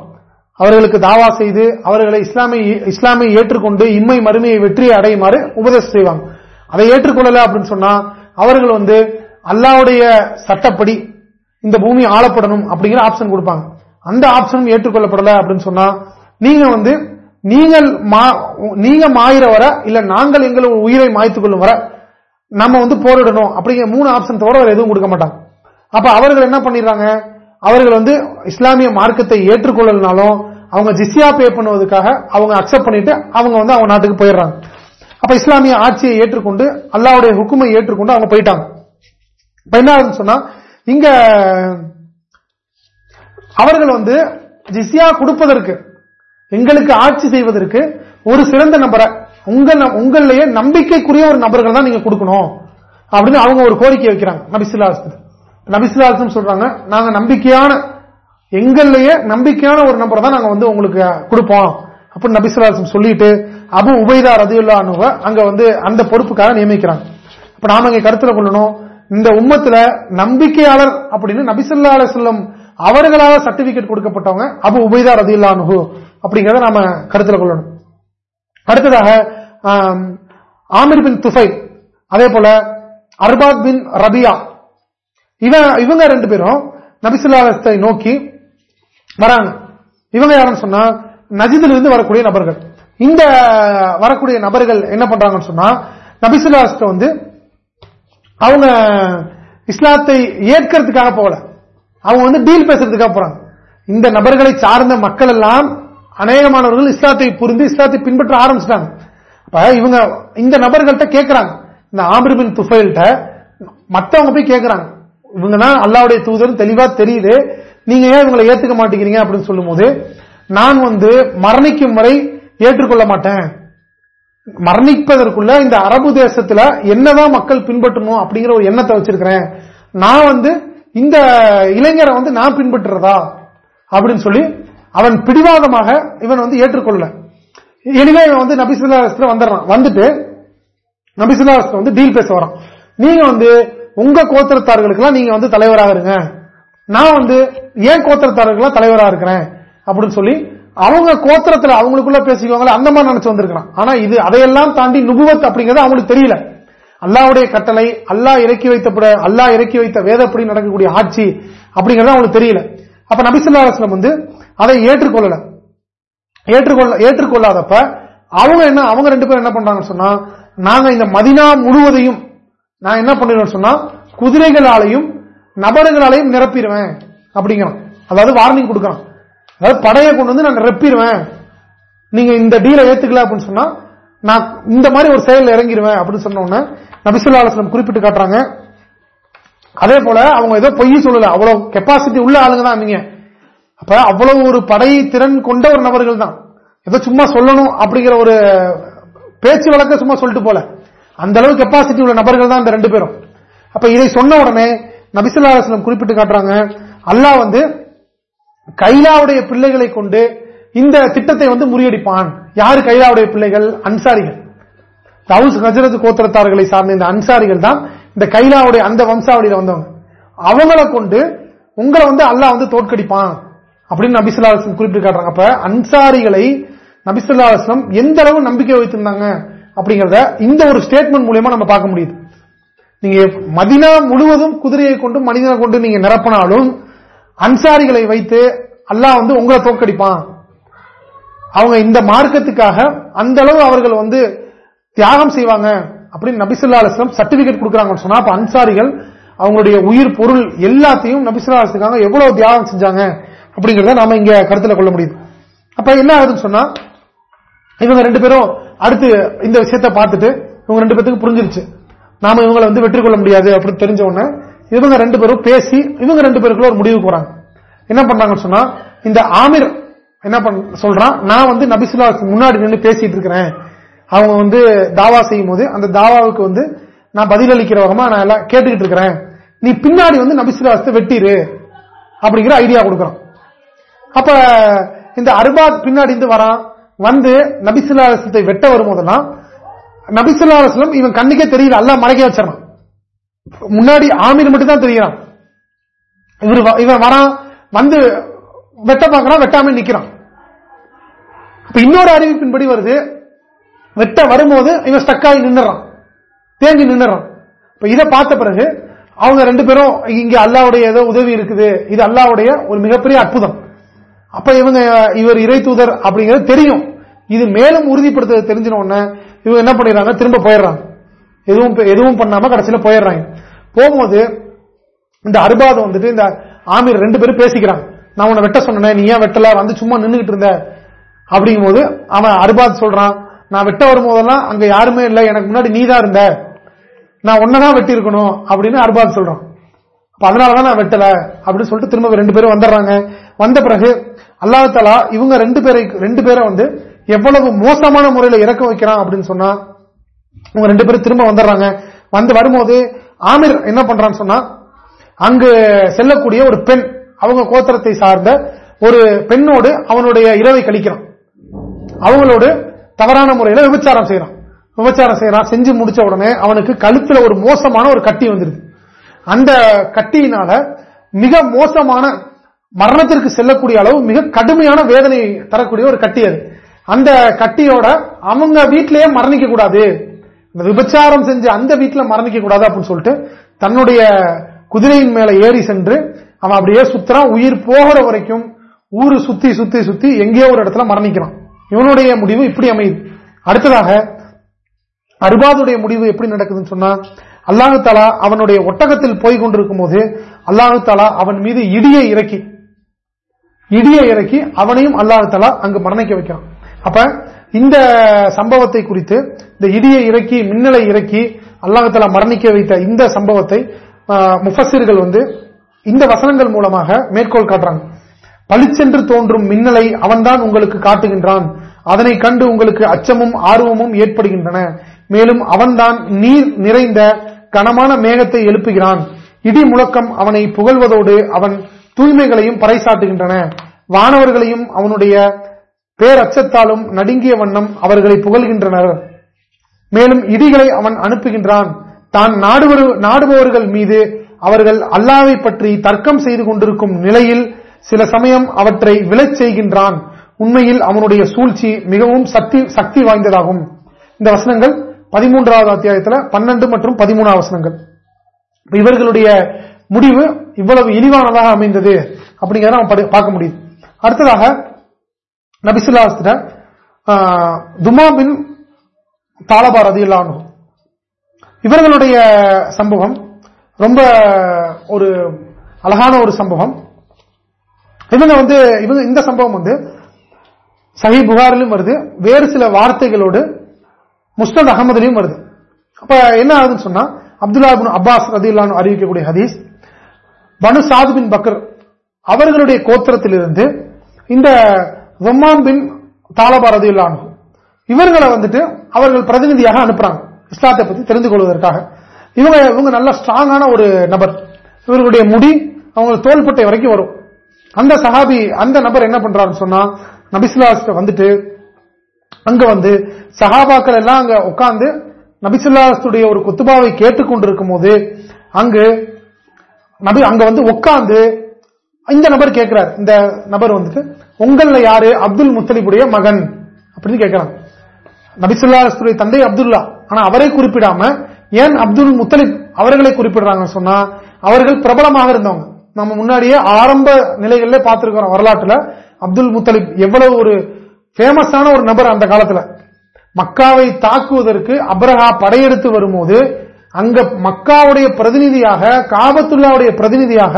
அவர்களுக்கு தாவா செய்து அவர்களை இஸ்லாமிய இஸ்லாமியை ஏற்றுக்கொண்டு இம்மை மறுமையை வெற்றியை அடையுமாறு உபதேசம் செய்வாங்க. அதை ஏற்றுக்கொள்ளல அப்படின்னு சொன்னா அவர்கள் வந்து அல்லாவுடைய சட்டப்படி இந்த பூமி ஆளப்படணும் அப்படிங்கிற ஆப்ஷன் கொடுப்பாங்க. அந்த ஆப்ஷனும் ஏற்றுக்கொள்ளப்படல அப்படின்னு சொன்னா நீங்க வந்து நீங்கள் நீங்க மாயிற வர இல்ல நாங்கள் எங்களோட உயிரை மாய்த்துக் கொள்ளும் வர நம்ம வந்து போரிடணும் அப்படிங்கிற மூணு ஆப்ஷன் தவிர எதுவும் கொடுக்க மாட்டாங்க. அப்ப அவர்கள் என்ன பண்ணிடுறாங்க? அவர்கள் வந்து இஸ்லாமிய மார்க்கத்தை ஏற்றுக்கொள்ளனாலும் அவங்க ஜிஸ்யா பே பண்ணுவதற்காக அவங்க அக்செப்ட் பண்ணிட்டு அவங்க வந்து அவங்க நாட்டுக்கு போயிடுறாங்க. அப்ப இஸ்லாமிய ஆட்சியை ஏற்றுக்கொண்டு அல்லாவுடைய ஹுக்குமை ஏற்றுக்கொண்டு அவங்க போயிட்டாங்க. இப்ப என்ன சொன்னா இங்க அவர்கள் வந்து ஜிஸ்யா கொடுப்பதற்கு எங்களுக்கு ஆட்சி செய்வதற்கு ஒரு சிறந்த நபரை உங்கள் உங்களிலேயே நம்பிக்கைக்குரிய ஒரு நபர்கள் தான் நீங்க கொடுக்கணும். அப்படின்னு அவங்க ஒரு கோரிக்கை வைக்கிறாங்க. நபிசுல்லா நபிசுல்லாசம் சொல்றாங்க நாங்க நம்பிக்கையான எங்கள்லயே நம்பிக்கையான ஒரு நம்பரை தான் நாங்க வந்து உங்களுக்கு கொடுப்போம். அப்படின்னு நபிசுல்லாசம் சொல்லிட்டு அபு உபைதா ரதியுல்லானுவ அங்க வந்து அந்த பொறுப்புக்காக நியமிக்கிறாங்க. அப்ப நாம இங்க கருத்துல கொள்ளணும் இந்த உம்மத்துல நம்பிக்கையாளர் அப்படின்னு நபிசுல்லா செல்லம் அவர்களால சர்டிபிகேட் கொடுக்கப்பட்டவங்க அபு உபைதா ரதியுல்லானு அப்படிங்கறத நாம கருத்துல கொள்ளணும். அடுத்ததாக ஆமிர் பின் துஃபை அதே போல அர்பாத் பின் ரபியா இவன் இவங்க ரெண்டு பேரும் நபிசுல்லாத்தை நோக்கி வராங்க. இவங்க யாருன்னு சொன்னா நஜிதில் இருந்து வரக்கூடிய நபர்கள். இந்த வரக்கூடிய நபர்கள் என்ன பண்றாங்கன்னு சொன்னா நபிசுல்லாஸ்ட வந்து அவங்க இஸ்லாத்தை ஏற்கிறதுக்காக போகல. அவங்க வந்து டீல் பேசுறதுக்காக போறாங்க. இந்த நபர்களை சார்ந்த மக்கள் எல்லாம் அநேகமானவர்கள் இஸ்லாத்தை புரிந்து இஸ்லாத்தை பின்பற்ற ஆரம்பிச்சிட்டாங்க. அப்ப இவங்க இந்த நபர்கள்ட்ட கேட்கிறாங்க இந்த ஆமிர்பின் துஃபைல்கிட்ட மத்தவங்க போய் கேட்கிறாங்க இவங்க தான் அல்லாவுடைய தூதர் தெளிவா தெரியுது. நீங்க ஏன் இவங்களை ஏத்துக்க மாட்டேங்கிறீங்க அப்படின்னு சொல்லும்போது நான் வந்து மரணிக்கும் வரை ஏற்றுக்கொள்ள மாட்டேன். மரணிப்பதற்குள்ள இந்த அரபு தேசத்துல என்னதான் மக்கள் பின்பற்றணும் அப்படிங்கிற ஒரு எண்ணத்தை வச்சிருக்கிறேன். நான் வந்து இந்த இளைஞரை வந்து நான் பின்பற்றுறதா அப்படின்னு சொல்லி அவன் பிடிவாதமாக இவன் வந்து ஏற்றுக்கொள்ள எனவே இவன் வந்து நபிசுல்லாஸ்ல வந்துடுறான். வந்துட்டு நபிசுல்லாஸ்ல வந்து டீல் பேச வரான். நீங்க வந்து உங்க கோத்திரத்தார்களுக்கெல்லாம் நீங்க வந்து தலைவராக இருங்க. நான் வந்து ஏன் கோத்திரத்தாரர்களா தலைவராக இருக்கிறேன் அப்படின்னு சொல்லி அவங்க கோத்திரத்துல அவங்களுக்குள்ள பேசிக்குவாங்களே அந்த மாதிரி நினைச்சு வந்திருக்கிறான். ஆனா இது அதையெல்லாம் தாண்டி நுபுவத் அப்படிங்கறது அவங்களுக்கு தெரியல. அல்லாவுடைய கட்டளை அல்லா இறக்கி வைத்தப்பட அல்லா இறக்கி வைத்த வேதப்படி நடக்கக்கூடிய ஆட்சி அப்படிங்கறது அவங்களுக்கு தெரியல. அப்ப நபிசுல்லாஸ்லம் வந்து அதை ஏற்றுக்கொள்ளல. ஏற்றுக்கொள்ள ஏற்றுக்கொள்ளாதப்ப அவங்க என்ன அவங்க ரெண்டு பேரும் என்ன பண்றாங்கன்னு சொன்னா நாங்க இந்த மதினா முழுவதையும் நான் என்ன பண்ணிடுவேன் சொன்னா குதிரைகளாலையும் நபர்களாலையும் நிரப்பிடுவேன். அப்படிங்கிறான். அதாவது வார்னிங் கொடுக்கறான். அதாவது படையை கொண்டு வந்து நான் நிரப்பிடுவேன். நீங்க இந்த டீலை ஏத்துக்கல அப்படின்னு சொன்னா நான் இந்த மாதிரி ஒரு செயல் இறங்கிடுவேன் அப்படின்னு சொன்னோன்னு நபிசுல்லாஸ்லம் குறிப்பிட்டு காட்டுறாங்க. அதே போல அவங்க ஏதோ பொய் சொல்லல. அவ்வளவு கெப்பாசிட்டி உள்ள ஆளுங்க தான் நீங்க. அப்ப அவ்வளவு ஒரு படை திறன் கொண்ட ஒரு நபர்கள் தான். ஏதோ சும்மா சொல்லணும் அப்படிங்கிற ஒரு பேச்சு வழக்க சும்மா சொல்லிட்டு போல. அந்த அளவு கெப்பாசிட்டி உள்ள நபர்கள் தான் இந்த ரெண்டு பேரும். அப்ப இதை சொன்ன உடனே நபிசுல்லாஸ்லம் குறிப்பிட்டு காட்டுறாங்க அல்லாஹ் வந்து கைலாவுடைய பிள்ளைகளை கொண்டு இந்த திட்டத்தை வந்து முறியடிப்பான். யாரு கைலாவுடைய பிள்ளைகள்? அன்சாரிகள். தவுஸ் கஜரத் கோத்திரத்தார்களை சார்ந்த இந்த அன்சாரிகள் தான் இந்த கைலாவுடைய அந்த வம்சாவளியில வந்தவங்க. அவங்கள கொண்டு உங்களை வந்து அல்லாஹ் வந்து தோற்கடிப்பான். அப்படின்னு நபிசுல்லா குறிப்பிட்டு காட்டுறாங்க. அப்ப அன்சாரிகளை நபிசுல்லா அலுவலம் எந்த அளவு நம்பிக்கை வைத்திருந்தாங்க அப்படிங்கறத இந்த ஒரு ஸ்டேட்மெண்ட் மூலியமா நம்ம பார்க்க முடியுது. நீங்க மதினா முழுவதும் குதிரையை கொண்டு மனிதனை கொண்டு நீங்க நிரப்பினாலும் அன்சாரிகளை வைத்து அல்லாஹ் வந்து உங்களை தோற்கடிப்பான். அவங்க இந்த மார்க்கத்துக்காக அந்த அளவு அவர்கள் வந்து தியாகம் செய்வாங்க அப்படின்னு நபிசுல்லா அலுவலம் சர்டிபிகேட் கொடுக்குறாங்கன்னு சொன்னா அப்ப அன்சாரிகள் அவங்களுடைய உயிர் பொருள் எல்லாத்தையும் நபிசுல்லா அலுவலுக்காக எவ்வளவு தியாகம் செஞ்சாங்க அப்படிங்கறத நாம இங்க கருத்துல கொள்ள முடியுது. அப்ப என்ன ஆகுதுன்னு சொன்னா இவங்க ரெண்டு பேரும் அடுத்து இந்த விஷயத்தை பார்த்துட்டு இவங்க ரெண்டு பேத்துக்கு புரிஞ்சிருச்சு. நாம இவங்களை வந்து வெற்றி கொள்ள முடியாது அப்படின்னு தெரிஞ்ச உடனே இவங்க ரெண்டு பேரும் பேசி இவங்க ரெண்டு பேருக்குள்ள ஒரு முடிவுக்கு வராங்க. என்ன பண்ணாங்கன்னு சொன்னா இந்த ஆமிர் என்ன பண்ண சொல்றான் நான் வந்து நபிசுல்லா முன்னாடி நின்று பேசிட்டு இருக்கிறேன். அவங்க வந்து தாவா செய்யும் போது அந்த தாவாவுக்கு வந்து நான் பதிலளிக்கிற வகமா நான் எல்லாம் கேட்டுக்கிட்டு இருக்கிறேன். நீ பின்னாடி வந்து நபிசுல்லாசத்தை வெட்டிரு அப்படிங்கிற ஐடியா கொடுக்கறான். அப்ப இந்த அர்பாத் பின்னாடி இருந்து வரான். வந்து நபிசுல்லாசத்தை வெட்ட வரும்போதெல்லாம் நபிசுல்லாஸ்லம் இவன் கண்ணுக்கே தெரியல அல்ல மறைக்க வச்சிடறான். முன்னாடி ஆமீர் மட்டும் தான் தெரியறான். இவர் இவன் வரான் வந்து வெட்ட பார்க்கறான் வெட்டாம நிக்கிறான். இப்ப இன்னொரு அறிவிப்பின்படி வருது வெட்ட வரும்போது இவன் ஸ்டக்காகி நின்னுறான். தேங்கி நின்னுறான். இப்ப இதை பார்த்த பிறகு அவங்க ரெண்டு பேரும் இங்க அல்லாவுடைய ஏதோ உதவி இருக்குது இது அல்லாவுடைய ஒரு மிகப்பெரிய அற்புதம். அப்ப இவங்க இவர் இறை தூதர் அப்படிங்கிறது தெரியும். இது மேலும் உறுதிப்படுத்த தெரிஞ்சின உடனே இவங்க என்ன பண்ணிடுறாங்க? திரும்ப போயிடுறாங்க. எதுவும் எதுவும் பண்ணாம கடைசியில போயிடுறாங்க. போகும்போது இந்த அருபாதம் வந்துட்டு இந்த ஆமீர் ரெண்டு பேரும் பேசிக்கிறாங்க. நான் உன்னை வெட்ட சொன்னேன் நீ ஏன் வெட்டல? வந்து சும்மா நின்றுகிட்டு இருந்த. அப்படிங்கும் போது அவன் அருபாத் சொல்றான் நான் வெட்ட வரும்போதெல்லாம் அங்க யாருமே இல்லை. எனக்கு முன்னாடி நீ தான் இருந்த. நான் ஒன்னதான் வெட்டி இருக்கணும் அப்படின்னு அர்பாத் சொல்றான். அதனாலதான் நான் வெட்டல. அப்படின்னு சொல்லிட்டு திரும்ப ரெண்டு பேரும் வந்துடுறாங்க. வந்த பிறகு அல்லாஹாலா இவங்க ரெண்டு பேரை ரெண்டு பேரை வந்து எவ்வளவு மோசமான முறையில் இறக்க வைக்கிறான் அப்படின்னு சொன்னா உங்க ரெண்டு பேரும் திரும்ப வந்துடுறாங்க. வந்து வரும்போது ஆமிர் என்ன பண்றான்னு சொன்னா அங்கு செல்லக்கூடிய ஒரு பெண் அவங்க கோத்திரத்தை சார்ந்த ஒரு பெண்ணோடு அவனுடைய இரவை கழிக்கிறான். அவங்களோடு தவறான முறையில் விபச்சாரம் செய்யறான். விபச்சாரம் செய்யறான் செஞ்சு முடிச்ச உடனே அவனுக்கு கழுத்துல ஒரு மோசமான ஒரு கட்டி வந்துருது. அந்த கட்டியினால மிக மோசமான மரணத்திற்கு செல்லக்கூடிய அளவு மிக கடுமையான வேதனை தரக்கூடிய ஒரு கட்டி அது. அந்த கட்டியோட அவங்க வீட்டிலேயே மரணிக்க கூடாது. விபச்சாரம் செஞ்சு அந்த வீட்டில் மரணிக்க கூடாது அப்படின்னு சொல்லிட்டு தன்னுடைய குதிரையின் மேல ஏறி சென்று அவன் அப்படியே சுத்துறான். உயிர் போகிற வரைக்கும் ஊரு சுத்தி சுத்தி சுத்தி எங்கேயோ ஒரு இடத்துல மரணிக்கிறான். இவனுடைய முடிவு இப்படி அமையுது. அடுத்ததாக அருபாதுடைய முடிவு எப்படி நடக்குதுன்னு சொன்னா அல்லாஹு தாலா அவனுடைய ஒட்டகத்தில் போய் கொண்டிருக்கும் போது அல்லாஹு தாலா அவன் மீது இடியை இறக்கி இடியை இறக்கி அவனையும் அல்லாஹு தாலா அங்கு மரணிக்க வைக்கிறான். அப்ப இந்த சம்பவத்தை குறித்து இந்த இடியை இறக்கி மின்னலை இறக்கி அல்லாஹால மரணிக்க வைத்த இந்த சம்பவத்தை முஃபசிர்கள் வந்து இந்த வசனங்கள் மூலமாக மேற்கோள் காட்டுறாங்க. பளிச்சென்று தோன்றும் மின்னலை அவன்தான் உங்களுக்கு காட்டுகின்றான். அதனை கண்டு உங்களுக்கு அச்சமும் ஆர்வமும் ஏற்படுகின்றன. மேலும் அவன்தான் நீர் நிறைந்த கனமான மேகத்தை எழுப்புகிறான். இடி முழக்கம் அவனை புகழ்வதோடு அவன் தூய்மைகளையும் பறைசாட்டுகின்றன. வானவர்களையும் அவனுடைய பேரச்சத்தாலும் நடுங்கிய வண்ணம் அவர்களை புகழ்கின்றனர். மேலும் இடிகளை அவன் அனுப்புகின்றான். தான் நாடுபவர்கள் மீது அவர்கள் அல்லாவை பற்றி தர்க்கம் செய்து கொண்டிருக்கும் நிலையில் சில சமயம் அவற்றை விளைச் செய்கின்றான். உண்மையில் அவனுடைய சூழ்ச்சி மிகவும் சக்தி சக்தி வாய்ந்ததாகும். இந்த வசனங்கள் பதிமூன்றாவது அத்தியாயத்தில் பன்னெண்டு மற்றும் பதிமூணாவது வசனங்கள். இவர்களுடைய முடிவு இவ்வளவு இழிவானதாக அமைந்தது. அப்படிங்கிறத நம்ம பார்க்க முடியுது அடுத்ததாக நபிசுல்லாஸ்திர துமா பின் தாலபா ரதியுல்லானு இவர்களுடைய சம்பவம் ரொம்ப ஒரு அழகான ஒரு சம்பவம். இவங்க வந்து இவங்க இந்த சம்பவம் வந்து சஹி புகாரிலும் வருது வேறு சில வார்த்தைகளோடு முஸ்தத் அகமதுலையும் வருது. அப்ப என்ன ஆகுதுன்னு சொன்னா அப்துல்லா பின் அப்பாஸ் ரதியுல்லானு அறிவிக்கக்கூடிய ஹதீஸ் பனு சாது பின் பக்கர் அவர்களுடைய கோத்திரத்திலிருந்து இந்த ஜம்மான் பின் தாலபா இவர்களை வந்துட்டு அவர்கள் பிரதிநிதியாக அனுப்புறாங்க. இஸ்லாத்தை பத்தி தெரிந்து கொள்வதற்காக. இவங்க இவங்க நல்ல ஸ்ட்ராங்கான ஒரு நபர். இவர்களுடைய முடி அவங்க தோள்பட்டை வரைக்கும் வரும். அந்த சஹாபி அந்த நபர் என்ன பண்றாருன்னு சொன்னா நபிசுல்லா வந்துட்டு அங்க வந்து சஹாபாக்கள் எல்லாம் அங்க உட்கார்ந்து நபிசுல்லாத்துடைய ஒரு குத்துபாவை கேட்டுக்கொண்டிருக்கும் போது அங்கு நபி அங்க வந்து உட்கார்ந்து இந்த நபர் கேட்கிறார். இந்த நபர் வந்துட்டு உங்கள்ல யாரு? அப்துல் முத்தலிபுடைய மகன். அப்படின்னு கேட்கிறாங்க நபிசுல்லாத்துடைய தந்தை அப்துல்லா. ஆனா அவரை குறிப்பிடாம ஏன் அப்துல் முத்தலிப் அவர்களை குறிப்பிடுறாங்க சொன்னா அவர்கள் பிரபலமாக இருந்தவங்க. நம்ம முன்னாடியே ஆரம்ப நிலைகளில் பார்த்திருக்கிறோம் வரலாற்றுல. அப்துல் முத்தலிப் எவ்வளவு ஒரு ஃபேமஸான ஒரு நபர் அந்த காலத்துல. மக்காவை தாக்குவதற்கு அப்ரஹா படையெடுத்து வரும்போது அங்க மக்காவுடைய பிரதிநிதியாக காபத்துல்லாவுடைய பிரதிநிதியாக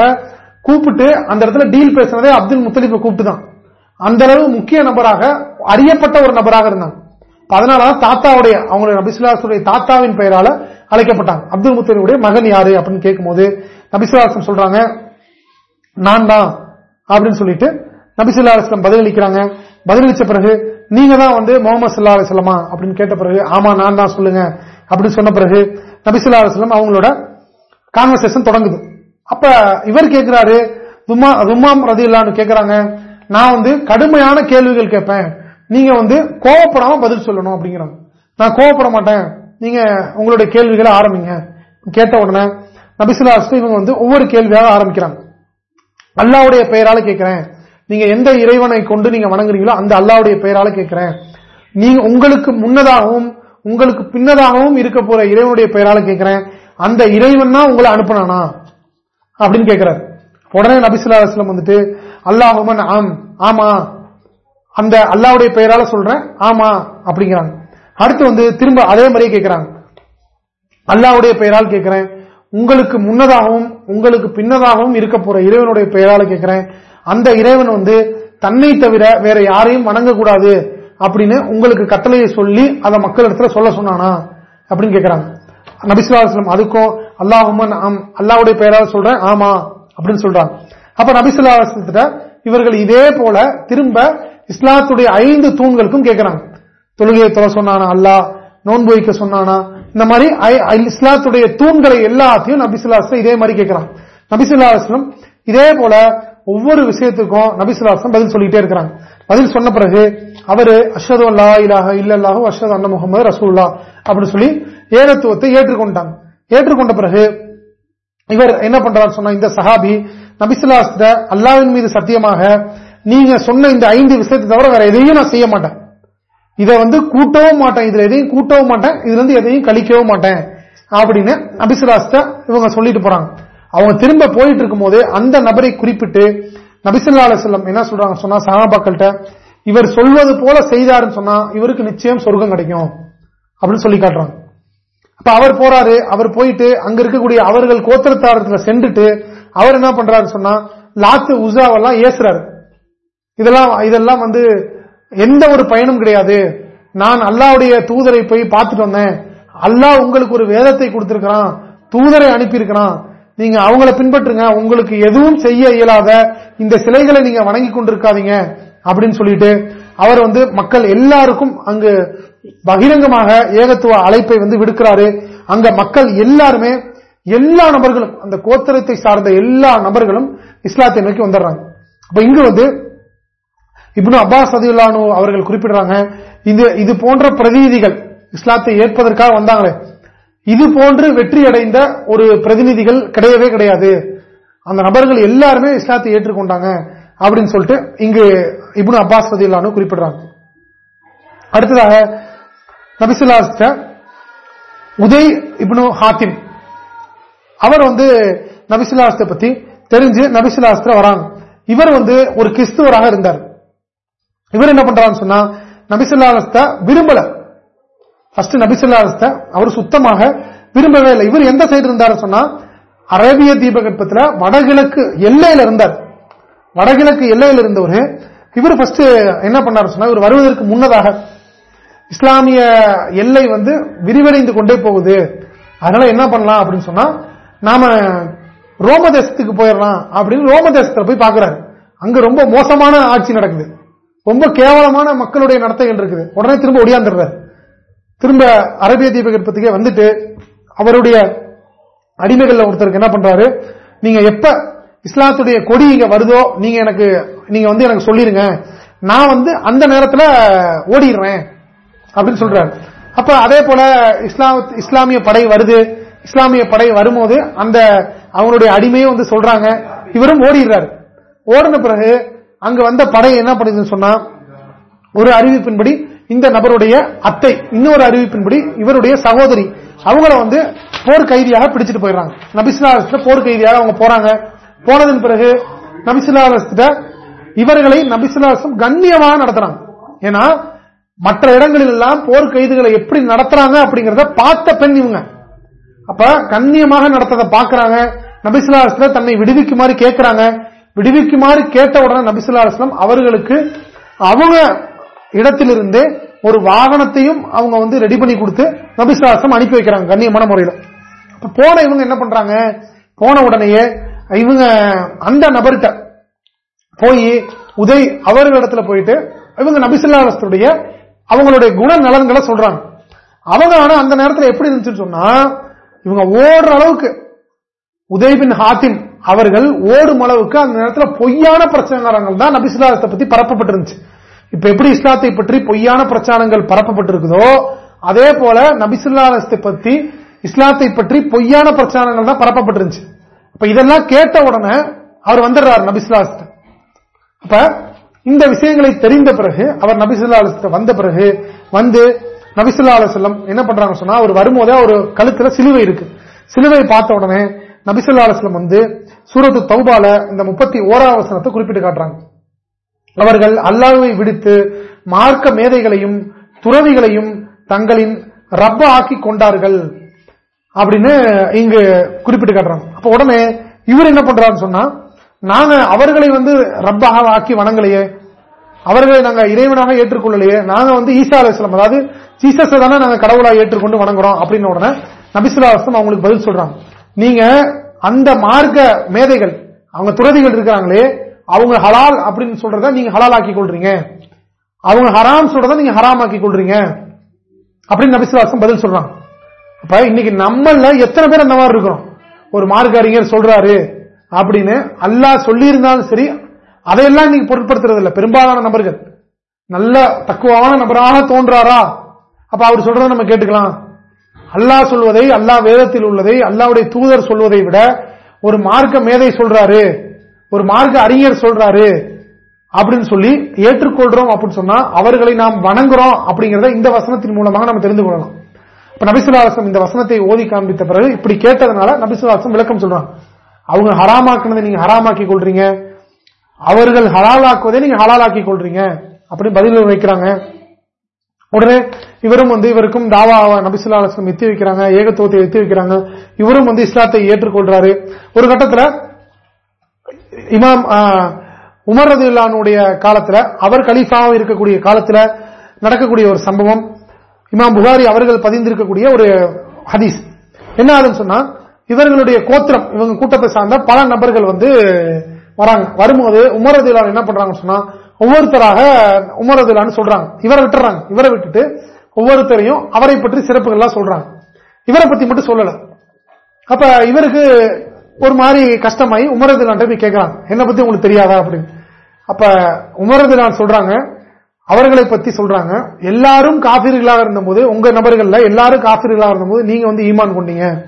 கூப்பிட்டு அந்த இடத்துல டீல் பேசினதே அப்துல் முத்தலிப்பை கூப்பிட்டு தான் அந்த அளவு முக்கிய நபராக அறியப்பட்ட ஒரு நபராக இருந்தாங்க. அதனாலதான் தாத்தாவுடைய அவங்களுடைய நபிசுல்லாசுடைய தாத்தாவின் பெயரால அழைக்கப்பட்டாங்க. அப்துல் முத்தலிவுடைய மகன் யாரு அப்படின்னு கேட்கும்போது நபிசுல்லாசம் சொல்றாங்க நான் தான் அப்படின்னு சொல்லிட்டு நபிசுல்லா பதிலளிக்கிறாங்க. பதிலளிச்ச பிறகு நீங்க தான் வந்து முகமது சல்லா அலிஸ்லமா அப்படின்னு கேட்ட பிறகு ஆமா நான் தான் சொல்லுங்க. அப்படின்னு சொன்ன பிறகு நபிசுல்லா அலிஸ்லாம் அவங்களோட கான்வர்சேஷன் தொடங்குது. அப்ப இவர் கேட்கிறாரு துமாம் ரதி இல்லான்னு கேட்கிறாங்க. நான் வந்து கடுமையான கேள்விகள் கேட்பேன். நீங்க வந்து கோவப்படாம பதில் சொல்லணும் அப்படிங்கிறாங்க நான் கோவப்பட மாட்டேன். நீங்க உங்களுடைய கேள்விகளை ஆரம்பிங்க. கேட்ட உடனே நபிசுல்லா இவங்க வந்து ஒவ்வொரு கேள்வியாக ஆரம்பிக்கிறாங்க. அல்லாவுடைய பெயரால கேட்கிறேன். நீங்க எந்த இறைவனை கொண்டு நீங்க வணங்குறீங்களோ அந்த அல்லாவுடைய பெயரால கேட்கிறேன். நீங்க உங்களுக்கு முன்னதாகவும் உங்களுக்கு பின்னதாகவும் இருக்க போற இறைவனுடைய பெயரால கேட்கிறேன். அந்த இறைவன் தான் உங்களை அனுப்பினானா? அப்படின்னு கேட்கிறார். உடனே நபிசுல்லா அலுவலம் வந்துட்டு அல்லாஹுமன் ஆம் ஆமா. அந்த அல்லாவுடைய பெயரால சொல்றேன். ஆமா அப்படிங்கிறாங்க. அடுத்து வந்து திரும்ப அதே மாதிரியே கேட்கிறாங்க அல்லாவுடைய பெயரால் கேட்கிறேன் உங்களுக்கு முன்னதாகவும் உங்களுக்கு பின்னதாகவும் இருக்க போற இறைவனுடைய பெயரால கேட்கிறேன் அந்த இறைவன் வந்து தன்னை தவிர வேற யாரையும் வணங்கக்கூடாது அப்படின்னு உங்களுக்கு கட்டளையை சொல்லி அதை மக்கள் இடத்துல சொல்ல சொன்னானா? அப்படின்னு கேட்கிறாங்க நபிசுல்லாஸ்லம் அதுக்கும் அல்லாஹுமன் அல்லாவுடைய பெயரால் சொல்றேன். ஆமா அப்படின்னு சொல்றாங்க. அப்ப நபிசுல்லாஸ்லத்திட்ட இவர்கள் இதே போல திரும்ப இஸ்லாத்துடைய ஐந்து தூண்களுக்கும் கேட்கிறாங்க. தொழுகையை தொலை சொன்னானா? அல்லா. நோன்பு வைக்க சொன்னானா? இந்த மாதிரி இஸ்லாத்துடைய தூண்களை எல்லாத்தையும் நபிசுல்லாஸ்லம் இதே மாதிரி கேட்கிறான் நபிசுல்லாஸ்லம் இதே போல ஒவ்வொரு விஷயத்துக்கும் நபிசுல்லாஸ்லம் பதில் சொல்லிட்டே இருக்கிறாங்க. பதில் சொன்ன பிறகு அவரு அஷது அல்லா இலாக இல்லல்லாஹு அஷது அண்ண முகமது ரசூல்லா அப்படின்னு சொல்லி ஏகத்துவத்தை ஏற்றுக்கொண்டாங்க. ஏற்றுக்கொண்ட பிறகு இவர் என்ன பண்றாரு சொன்னா இந்த சஹாபி நபிசுல்லாஸ்த அல்லாவின் மீது சத்தியமாக நீங்க சொன்ன இந்த ஐந்து விஷயத்தை தவிர வேற எதையும் நான் செய்ய மாட்டேன். இதை வந்து கூட்டவும் மாட்டேன். இதுல எதையும் கூட்டவும் மாட்டேன். இதுல இருந்து எதையும் கழிக்கவும் மாட்டேன். அப்படின்னு நபிசுலாஸ்த இவங்க சொல்லிட்டு போறாங்க. அவங்க திரும்ப போயிட்டு இருக்கும் போது அந்த நபரை குறிப்பிட்டு நபிசுல்லா செல்லம் என்ன சொல்றாங்க சொன்னா சகாபாக்கள்கிட்ட இவர் சொல்வது போல செய்தாருன்னு சொன்னா இவருக்கு நிச்சயம் சொர்க்கம் கிடைக்கும். அப்படின்னு சொல்லி காட்டுறாங்க. அப்ப அவர் போறாரு. அவர் போயிட்டு அங்க இருக்கக்கூடிய அவர்கள் கோத்திரத்தாரத்துல சென்றுட்டு அவர் என்ன பண்றாரு சொன்னா லாத்து உசாவெல்லாம் ஏசுறாரு. இதெல்லாம் இதெல்லாம் வந்து எந்த ஒரு பயனும் கிடையாது. நான் அல்லாவுடைய தூதரை போய் பார்த்துட்டு வந்தேன். அல்லாஹ் உங்களுக்கு ஒரு வேதத்தை கொடுத்திருக்கிறான். தூதரை அனுப்பியிருக்கிறான். நீங்க அவங்களை பின்பற்றுங்க. உங்களுக்கு எதுவும் செய்ய இயலாத இந்த சிலைகளை நீங்க வணங்கி கொண்டிருக்காதீங்க அப்படின்னு சொல்லிட்டு அவர் வந்து மக்கள் எல்லாருக்கும் அங்கு பகிரங்கமாக ஏகத்துவ அழைப்பை வந்து விடுக்கிறாரு. அங்க மக்கள் எல்லாருமே எல்லா நபர்களும் அந்த கோத்திரத்தை சார்ந்த எல்லா நபர்களும் இஸ்லாத்தை நோக்கி வந்துடுறாங்க அப்ப இங்கு வந்து இப்னு அப்பாஸ் அதிலானு அவர்கள் குறிப்பிடுறாங்க இது இது போன்ற பிரதிநிதிகள் இஸ்லாத்தை ஏற்பதற்காக வந்தாங்களே. இது போன்று வெற்றி அடைந்த ஒரு பிரதிநிதிகள் கிடையவே கிடையாது. அந்த நபர்கள் எல்லாருமே இஸ்லாத்தை ஏற்றுக்கொண்டாங்க அப்படின்னு சொல்லிட்டு இங்கு இப்னு அப்பாஸ் அதிலானு குறிப்பிடுறாங்க. அடுத்ததாக நபிசுல்லாஸ்ட உதய் இப்னு ஹாத்திம் அவர் வந்து நபிசுல்லாஸ்தை பத்தி தெரிஞ்சு நபிசுல்லாஸ்திர வராங்க. இவர் வந்து ஒரு கிறிஸ்துவராக இருந்தார். இவர் என்ன பண்றாருன்னு சொன்னா நபிசுல்லாஸ்த விரும்பல. ஃபர்ஸ்ட் நபிசுல்லாஸ்த அவர் சுத்தமாக விரும்பவே இல்லை. இவர் எந்த சைடு இருந்தாரு சொன்னா அரேபிய தீபகற்பத்தில் வடகிழக்கு எல்லையில இருந்தார். வடகிழக்கு எல்லையில் இருந்தவர் இவர் ஃபர்ஸ்ட் என்ன பண்ணார் சொன்னா இவர் வருவதற்கு முன்னதாக இஸ்லாமிய எல்லை வந்து விரிவடைந்து கொண்டே போகுது. அதனால என்ன பண்ணலாம் அப்படின்னு சொன்னா நாம ரோம தேசத்துக்கு போயிடலாம் அப்படின்னு ரோம தேசத்துல போய் பாக்குறாரு அங்க ரொம்ப மோசமான ஆட்சி நடக்குது. ரொம்ப கேவலமான மக்களுடைய நடத்தைகள் இருக்குது. உடனே திரும்ப ஒடியாந்துடுறாரு. திரும்ப அரபிய தீபகற்பத்துக்கே வந்துட்டு அவருடைய அடிமைகள்ல ஒருத்தருக்கு என்ன பண்றாரு? நீங்க எப்ப இஸ்லாத்துடைய கொடி இங்க வருதோ நீங்க எனக்கு நீங்க வந்து எனக்கு சொல்லிருங்க. நான் வந்து அந்த நேரத்தில் ஓடிடுறேன் அப்படின்னு சொல்றாரு. அப்ப அதே போல இஸ்லாம் இஸ்லாமிய படை வருது. இஸ்லாமிய படை வரும்போது அந்த அவங்களுடைய அடிமையை வந்து சொல்றாங்க. இவரும் ஓடிடுறாரு. ஓடின பிறகு அங்க வந்த படை என்ன பண்ணுதுன்னு சொன்னா ஒரு அறிவிப்பின்படி இந்த நபருடைய அத்தை இன்னொரு அறிவிப்பின்படி இவருடைய சகோதரி அவங்கள வந்து போர் கைதியாக பிடிச்சிட்டு போயிடுறாங்க. நபிசுல்லா போர் கைதியாக அவங்க போறாங்க. போனதன் பிறகு நபிசுல்லா இவர்களை நபிசுல்லாசம் கண்ணியமாக நடத்துறாங்க. ஏன்னா மற்ற இடங்களில் எல்லாம் போர் கைதுகளை எப்படி நடத்துறாங்க அப்படிங்கறத பார்த்த பெண் இவங்க. அப்ப கண்ணியமாக நடத்ததை பாக்குறாங்க. நபிசுல்லா தன்னை விடுவிக்குமாறு கேட்கிறாங்க விடுவிக்குமாறு கேட்ட உடனே நபிசுல்லா அலுவலம் அவர்களுக்கு அவங்க இடத்திலிருந்தே ஒரு வாகனத்தையும் அவங்க வந்து ரெடி பண்ணி கொடுத்து நபிசுலாசம் அனுப்பி வைக்கிறாங்க கண்ணியமான முறையில். போன இவங்க என்ன பண்றாங்க? போன உடனேயே இவங்க அந்த நபர்கிட்ட போய் உதய் அவர்களிடத்துல போயிட்டு இவங்க நபிசுல்லாஸ்துடைய அவங்களுடைய குண நலன்களை சொல்றாங்க. அவங்க ஆனா அந்த நேரத்தில் எப்படி இருந்துச்சுன்னு சொன்னா இவங்க ஓடுற அளவுக்கு. உதய்பின் ஹாத்தின் அவர்கள் ஓடும் அளவுக்கு அந்த நேரத்தில் பொய்யான பிரச்சாரங்கள் தான் நபிசுல்லாசத்தை பத்தி பரப்பப்பட்டிருந்துச்சு. இப்ப எப்படி இஸ்லாத்தை பற்றி பொய்யான பிரச்சாரங்கள் பரப்பப்பட்டிருக்குதோ அதே போல நபிசுல்லாத்தை பத்தி இஸ்லாத்தை பற்றி பொய்யான பிரச்சாரங்கள் தான் பரப்பப்பட்டிருந்துச்சு. அப்ப இதெல்லாம் கேட்ட உடனே அவர் வந்துடுறார் நபிசுல்லாஸ்ட அப்ப இந்த விஷயங்களை தெரிந்த பிறகு அவர் நபிசுல்லா வந்த பிறகு வந்து நபிசுல்லா அலுவலம் என்ன பண்றாங்க சொன்னா அவர் வரும்போதே ஒரு கழுத்துல சிலுவை இருக்கு. சிலுவை பார்த்த உடனே நபிசுல்லா அலுவலம் வந்து சூரத்து தௌபால இந்த முப்பத்தி ஓராவசனத்தை குறிப்பிட்டு காட்டுறாங்க. அவர்கள் அல்லாஹுவை விடுத்து மார்க்க மேதைகளையும் துறவிகளையும் தங்களின் ரப்ப ஆக்கி கொண்டார்கள் அப்படின்னு இங்கு குறிப்பிட்டு காட்டுறாங்க. அப்ப உடனே இவர் என்ன பண்றாருன்னு சொன்னா நாங்க அவர்களை வந்து ரப்பாக ஆக்கி வணங்கலையே அவர்களை நாங்க இறைவனாக ஏற்றுக்கொள்ளலையே நாங்க வந்து ஈசா அலிஸ்லாம் அதாவது ஜீசஸ் தானே நாங்க கடவுளா ஏற்றுக்கொண்டு வணங்குறோம் அப்படின்னு உடனே நபிசுல்லா அவங்களுக்கு பதில் சொல்றாங்க. நீங்க அந்த மார்க்க மேதைகள் அவங்க துறதிகள் இருக்கிறாங்களே அவங்க ஹலால் அப்படின்னு சொல்றத நீங்க ஹலால் ஆக்கி கொள்றீங்க. அவங்க ஹராம் சொல்றத நீங்க ஹராம் ஆக்கி கொள்றீங்க. அப்படின்னு நபிசுலாசம் பதில் சொல்றாங்க. அப்ப இன்னைக்கு நம்மள எத்தனை பேர் அந்த மாதிரி இருக்கிறோம்? ஒரு மார்க்க அறிஞர் சொல்றாரு அப்படின்னு அல்லாஹ் சொல்லியிருந்தாலும் சரி அதையெல்லாம் இன்னைக்கு பொருட்படுத்துறதில்ல. பெரும்பாலான நபர்கள். நல்ல தக்குவான நபராக தோன்றாரா? அப்ப அவர் சொல்றத நம்ம கேட்டுக்கலாம். அல்லாஹ் சொல்வதை அல்லாஹ் வேதத்தில் உள்ளதை அல்லாவுடைய தூதர் சொல்வதை விட ஒரு மார்க்க மேதை சொல்றாரு ஒரு மார்க்க அறிஞர் சொல்றாரு அப்படின்னு சொல்லி ஏற்றுக்கொள்றோம் அப்படின்னு சொன்னா அவர்களை நாம் வணங்குறோம் அப்படிங்கறத இந்த வசனத்தின் மூலமாக நம்ம தெரிந்து கொள்ளலாம். இப்ப நபிசுலாசம் இந்த வசனத்தை ஓதி காண்பித்த பிறகு இப்படி கேட்டதுனால நபிசுலாசம் விளக்கம் சொல்றாங்க அவங்க ஹராமாக்குனதை நீங்க ஹராமாக்கி கொள்றீங்க. அவர்கள் ஹலாலாக்குவதை நீங்க ஹலாலாக்கி கொள்றீங்க. அப்படின்னு பதில் வைக்கிறாங்க. உடனே இவரும் வந்து இவருக்கும் தாவா நபிசுல்லா எத்தி வைக்கிறாங்க. ஏகத்துவத்தை எத்தி வைக்கிறாங்க. இவரும் வந்து இஸ்லாத்தை ஏற்றுக்கொள்றாரு. ஒரு கட்டத்தில் இமாம் உமர் ரது இல்லானுடைய காலத்தில் அவர் கலீஃபாவும் இருக்கக்கூடிய காலத்தில் நடக்கக்கூடிய ஒரு சம்பவம் இமாம் புகாரி அவர்கள் பதிந்திருக்கக்கூடிய ஒரு ஹதீஸ். என்ன ஆகுதுன்னு சொன்னா இவர்களுடைய கோத்திரம் இவங்க கூட்டத்தை சார்ந்த பல நபர்கள் வந்து வராங்க. வரும்போது உமரதிலான் என்ன பண்றாங்கன்னு சொன்னா ஒவ்வொருத்தராக உமரதிலான்னு சொல்றாங்க. இவரை விட்டுறாங்க. இவரை விட்டுட்டு ஒவ்வொருத்தரையும் அவரை பற்றி சிறப்புகள்லாம் சொல்றாங்க. இவரை பத்தி மட்டும் சொல்லல. அப்ப இவருக்கு ஒரு மாதிரி கஷ்டமாயி உமரதிலான் போய் கேட்கறாங்க என்ன பத்தி உங்களுக்கு தெரியாதா அப்படின்னு. அப்ப உமரதிலான் சொல்றாங்க. அவர்களை பத்தி சொல்றாங்க. எல்லாரும் காபிர்களாக இருந்தபோது உங்க நபர்கள்ல எல்லாரும் காபிர்களாக இருந்தபோது நீங்க வந்து ஈமான் கொண்டீங்க.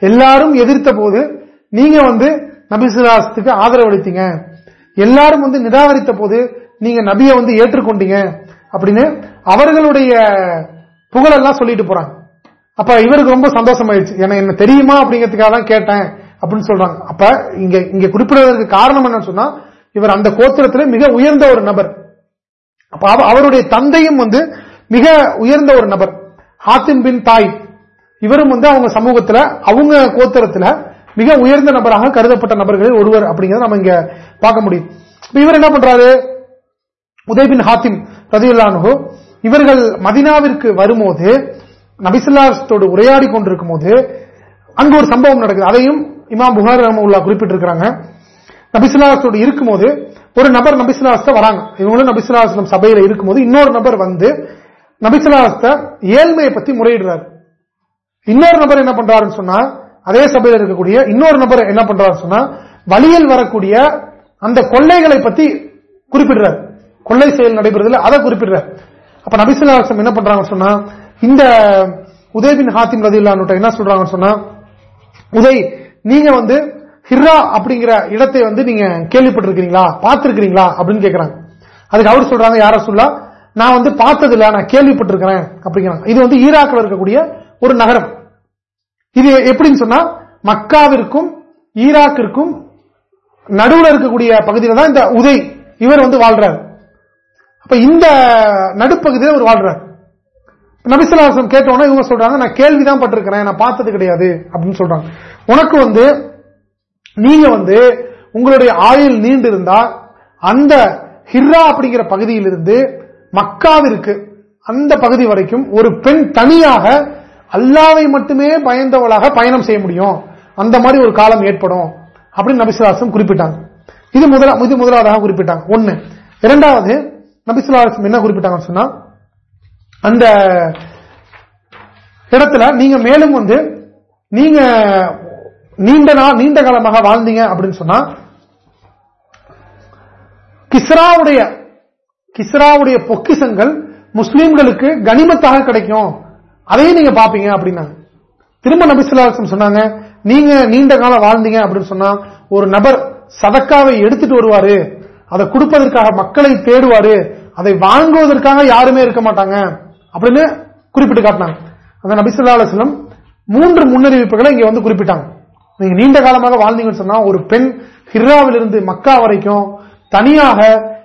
எல்லாரும் எதிர்த்த போது நீங்க வந்து நபிசுலாசத்துக்கு ஆதரவு அளித்தீங்க எல்லாரும் வந்து நிராகரித்த போது நீங்க நபியை வந்து ஏற்றுக்கொண்டீங்க அப்படின்னு அவர்களுடைய புகழெல்லாம் சொல்லிட்டு போறாங்க. அப்ப இவருக்கு ரொம்ப சந்தோஷம் ஆயிடுச்சு ஏன்னா என்ன தெரியுமா அப்படிங்கிறதுக்காக தான் கேட்டேன் அப்படின்னு சொல்றாங்க. அப்ப இங்க இங்க குறிப்பிடுவதற்கு காரணம் என்ன சொன்னா இவர் அந்த கோத்திரத்தில் மிக உயர்ந்த ஒரு நபர். அப்ப அவருடைய தந்தையும் வந்து மிக உயர்ந்த ஒரு நபர். ஹாத்திம் பின் தாய் இவரும் வந்து அவங்க சமூகத்துல அவங்க கோத்திரத்துல மிக உயர்ந்த நபராக கருதப்பட்ட நபர்களில் ஒருவர் அப்படிங்கறத நம்ம இங்க பார்க்க முடியும். இவர் என்ன பண்றாரு? உதய்பின் ஹாத்திம் ரதியுல்லானு இவர்கள் மதினாவிற்கு வரும்போது நபிசுல்லாத்தோடு உரையாடி கொண்டிருக்கும் போது அங்கு ஒரு சம்பவம் நடக்குது. அதையும் இமாம் புகார் ரஹமுல்லா குறிப்பிட்டிருக்கிறாங்க. நபிசுல்லாத்தோடு இருக்கும்போது ஒரு நபர் நபிசுல்லாஸ்த வராங்க. இவங்களும் நபிசுல்லாஸ்லம் சபையில இருக்கும்போது இன்னொரு நபர் வந்து நபிசுல்லாஸ்த ஏழ்மையை பத்தி முறையிடுறாரு. இன்னொரு நபர் என்ன பண்றாருன்னு சொன்னா அதே சபையில் இருக்கக்கூடிய இன்னொரு நபர் என்ன பண்றாரு சொன்னா வழியில் வரக்கூடிய அந்த கொள்ளைகளை பத்தி குறிப்பிடுறார். கொள்ளை செயல் நடைபெறுதில் அதை குறிப்பிடுறார். அப்ப நபிசுல்லாசம் என்ன பண்றாங்க சொன்னா இந்த உதயபின் ஹாத்திம் ரதி என்ன சொல்றாங்கன்னு சொன்னா உதய் நீங்க வந்து ஹிர்ரா அப்படிங்கிற இடத்தை வந்து நீங்க கேள்விப்பட்டிருக்கீங்களா பார்த்திருக்கிறீங்களா? அப்படின்னு கேட்கிறாங்க அதுக்கு அவர் சொல்றாங்க யார சொல்லா நான் வந்து பார்த்தது இல்ல நான் கேள்விப்பட்டிருக்கிறேன். அப்படிங்கிறாங்க. இது வந்து ஈராக்கில் இருக்கக்கூடிய ஒரு நகரம். இது எப்படின்னு சொன்னா மக்காவிற்கும் ஈராக்கிற்கும் நடுவில் இருக்கக்கூடிய பகுதியில் தான் இந்த உதய் இவர் வந்து வாழ்றார். அப்ப இந்த நடுப்பகுதியில் அவர் வாழ்றார். நபிசுலாசம் கேட்டோன்னா இவங்க சொல்றாங்க நான் கேள்விதான் பட்டிருக்கிறேன் நான் பார்த்தது கிடையாது அப்படின்னு சொல்றாங்க. உனக்கு வந்து நீங்க வந்து உங்களுடைய ஆயுள் நீண்டு இருந்தா அந்த ஹிர்ரா அப்படிங்கிற பகுதியிலிருந்து மக்காவிற்கு அந்த பகுதி வரைக்கும் ஒரு பெண் தனியாக அல்லாவை மட்டுமே பயந்தவளாக பயணம் செய்ய முடியும். அந்த மாதிரி ஒரு காலம் ஏற்படும். அப்படின்னு நபிசுலாசம் குறிப்பிட்டாங்க. இது முதலா இது முதலாவதாக குறிப்பிட்டாங்க. ஒன்னு இரண்டாவது நபிசுலாசம் என்ன குறிப்பிட்டாங்கன்னு சொன்னா அந்த இடத்துல நீங்க மேலும் வந்து நீங்க நீண்ட நாள் நீண்ட காலமாக வாழ்ந்தீங்க அப்படின்னு சொன்னா கிஸ்ராவுடைய கிஸ்ராவுடைய பொக்கிசங்கள் முஸ்லீம்களுக்கு கனிமத்தாக கிடைக்கும். அதையும் நீங்க பாப்பீங்க அப்படின்னாங்க. திரும்ப நபிசுல்லாசம் சொன்னாங்க நீங்க நீண்ட காலம் வாழ்ந்தீங்க அப்படின்னு சொன்னா ஒரு நபர் சதக்காவை எடுத்துட்டு வருவாரு அதை கொடுப்பதற்காக மக்களை தேடுவாரு அதை வாங்குவதற்காக யாருமே இருக்க மாட்டாங்க அப்படின்னு குறிப்பிட்டு காட்டினாங்க. அந்த நபிசுல்லா அலுவலம் மூன்று முன்னறிவிப்புகளை இங்க வந்து குறிப்பிட்டாங்க. நீங்க நீண்ட காலமாக வாழ்ந்தீங்கன்னு சொன்னா ஒரு பெண் ஹிர்ராவிலிருந்து மக்கா வரைக்கும் தனியாக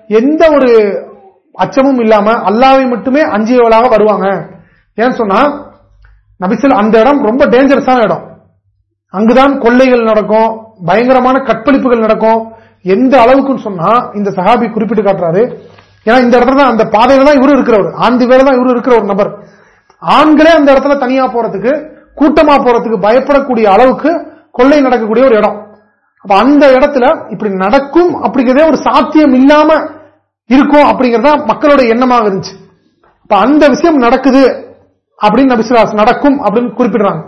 எந்த ஒரு அச்சமும் இல்லாம அல்லாவை மட்டுமே அஞ்சியவளாக வருவாங்க. ஏன்னு சொன்னா நபிசல் அந்த இடம் ரொம்ப டேஞ்சரஸான இடம். அங்குதான் கொள்ளைகள் நடக்கும் பயங்கரமான கற்பழிப்புகள் நடக்கும். எந்த அளவுக்குன்னு சொன்னா இந்த சஹாபி குறிப்பிட்டு காட்டுறாரு. ஏன்னா இந்த இடத்துல தான் அந்த பாதையில தான் இவரு இருக்கிறவர். ஆண்டு வேலை தான் இவரு இருக்கிற ஒரு நபர். ஆண்களே அந்த இடத்துல தனியா போறதுக்கு கூட்டமா போறதுக்கு பயப்படக்கூடிய அளவுக்கு கொள்ளை நடக்கக்கூடிய ஒரு இடம். அப்ப அந்த இடத்துல இப்படி நடக்கும் அப்படிங்கிறதே ஒரு சாத்தியம் இல்லாம இருக்கும் அப்படிங்கறத மக்களுடைய எண்ணமாக இருந்துச்சு. அப்ப அந்த விஷயம் நடக்குது. அப்படின்னு நபிசுராஸ் நடக்கும் அப்படின்னு குறிப்பிடுறாங்க.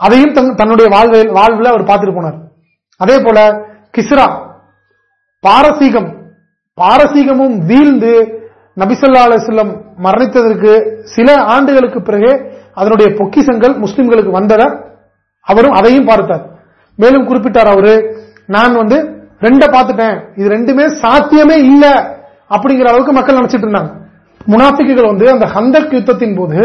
அதையும் தன்னுடைய வாழ்வில் வாழ்வில் அவர் பார்த்துட்டு போனார். அதே போல கிஸ்ரா பாரசீகம் பாரசீகமும் வீழ்ந்து நபிசல்லா அலிஸ்லம் மரணித்ததற்கு சில ஆண்டுகளுக்கு பிறகு அதனுடைய பொக்கிசங்கள் முஸ்லிம்களுக்கு வந்தத அவரும் அதையும் பார்த்தார். மேலும் குறிப்பிட்டார் அவரு நான் வந்து ரெண்ட பார்த்துட்டேன். இது ரெண்டுமே சாத்தியமே இல்ல அப்படிங்கிற அளவுக்கு மக்கள் நினைச்சிட்டு இருந்தாங்க. முனாஃபிக்குகள் வந்து அந்த ஹந்தக் யுத்தத்தின் போது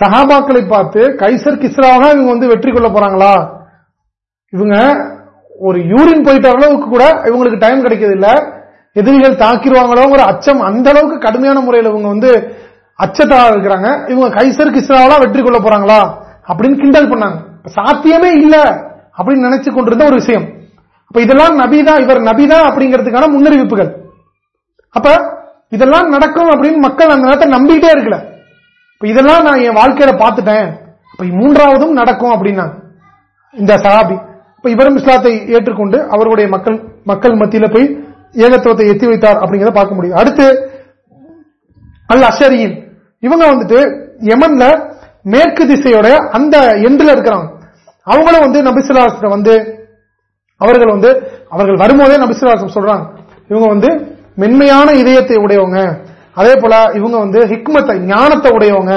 சஹாபாக்களை பார்த்து கைசர் கிஸ்ராவாக இவங்க வந்து வெற்றி கொள்ள போறாங்களா? இவங்க ஒரு யூரின் போயிட்ட அளவுக்கு கூட இவங்களுக்கு டைம் கிடைக்கிறது இல்ல எதிரிகள் தாக்கிடுவாங்களோங்கிற அச்சம் அந்த அளவுக்கு கடுமையான முறையில் இவங்க வந்து அச்சத்தாக இருக்கிறாங்க. இவங்க கைசர் கிஸ்ராவெல்லாம் வெற்றி கொள்ள போறாங்களா? அப்படின்னு கிண்டல் பண்ணாங்க. சாத்தியமே இல்ல அப்படின்னு நினைச்சு கொண்டிருந்த ஒரு விஷயம். அப்ப இதெல்லாம் நபிதான் இவர் நபிதான் அப்படிங்கிறதுக்கான முன்னறிவிப்புகள். அப்ப இதெல்லாம் நடக்கும் அப்படின்னு மக்கள் அந்த நேரத்தை நம்பிக்கிட்டே இருக்கல. இப்ப இதெல்லாம் நான் என் வாழ்க்கையில பார்த்துட்டேன். இப்ப மூன்றாவதும் நடக்கும் அப்படின்னா இந்த சஹாபி இப்ப இவரும் இஸ்லாத்தை ஏற்றுக்கொண்டு அவருடைய மக்கள் மக்கள் மத்தியில போய் ஏகத்துவத்தை எத்தி வைத்தார் அப்படிங்கிறத பார்க்க முடியும். அடுத்து அல் அஷரியின். இவங்க வந்துட்டு யமன்ல மேற்கு திசையோட அந்த எண்டில் இருக்கிறாங்க. அவங்களும் வந்து நபிசுலாசத்தை வந்து அவர்கள் வந்து அவர்கள் வரும்போதே நபிசுலாசம் சொல்றாங்க. இவங்க வந்து மென்மையான இதயத்தை உடையவங்க. அதே போல இவங்க வந்து ஹிக்மத்தை ஞானத்தை உடையவங்க.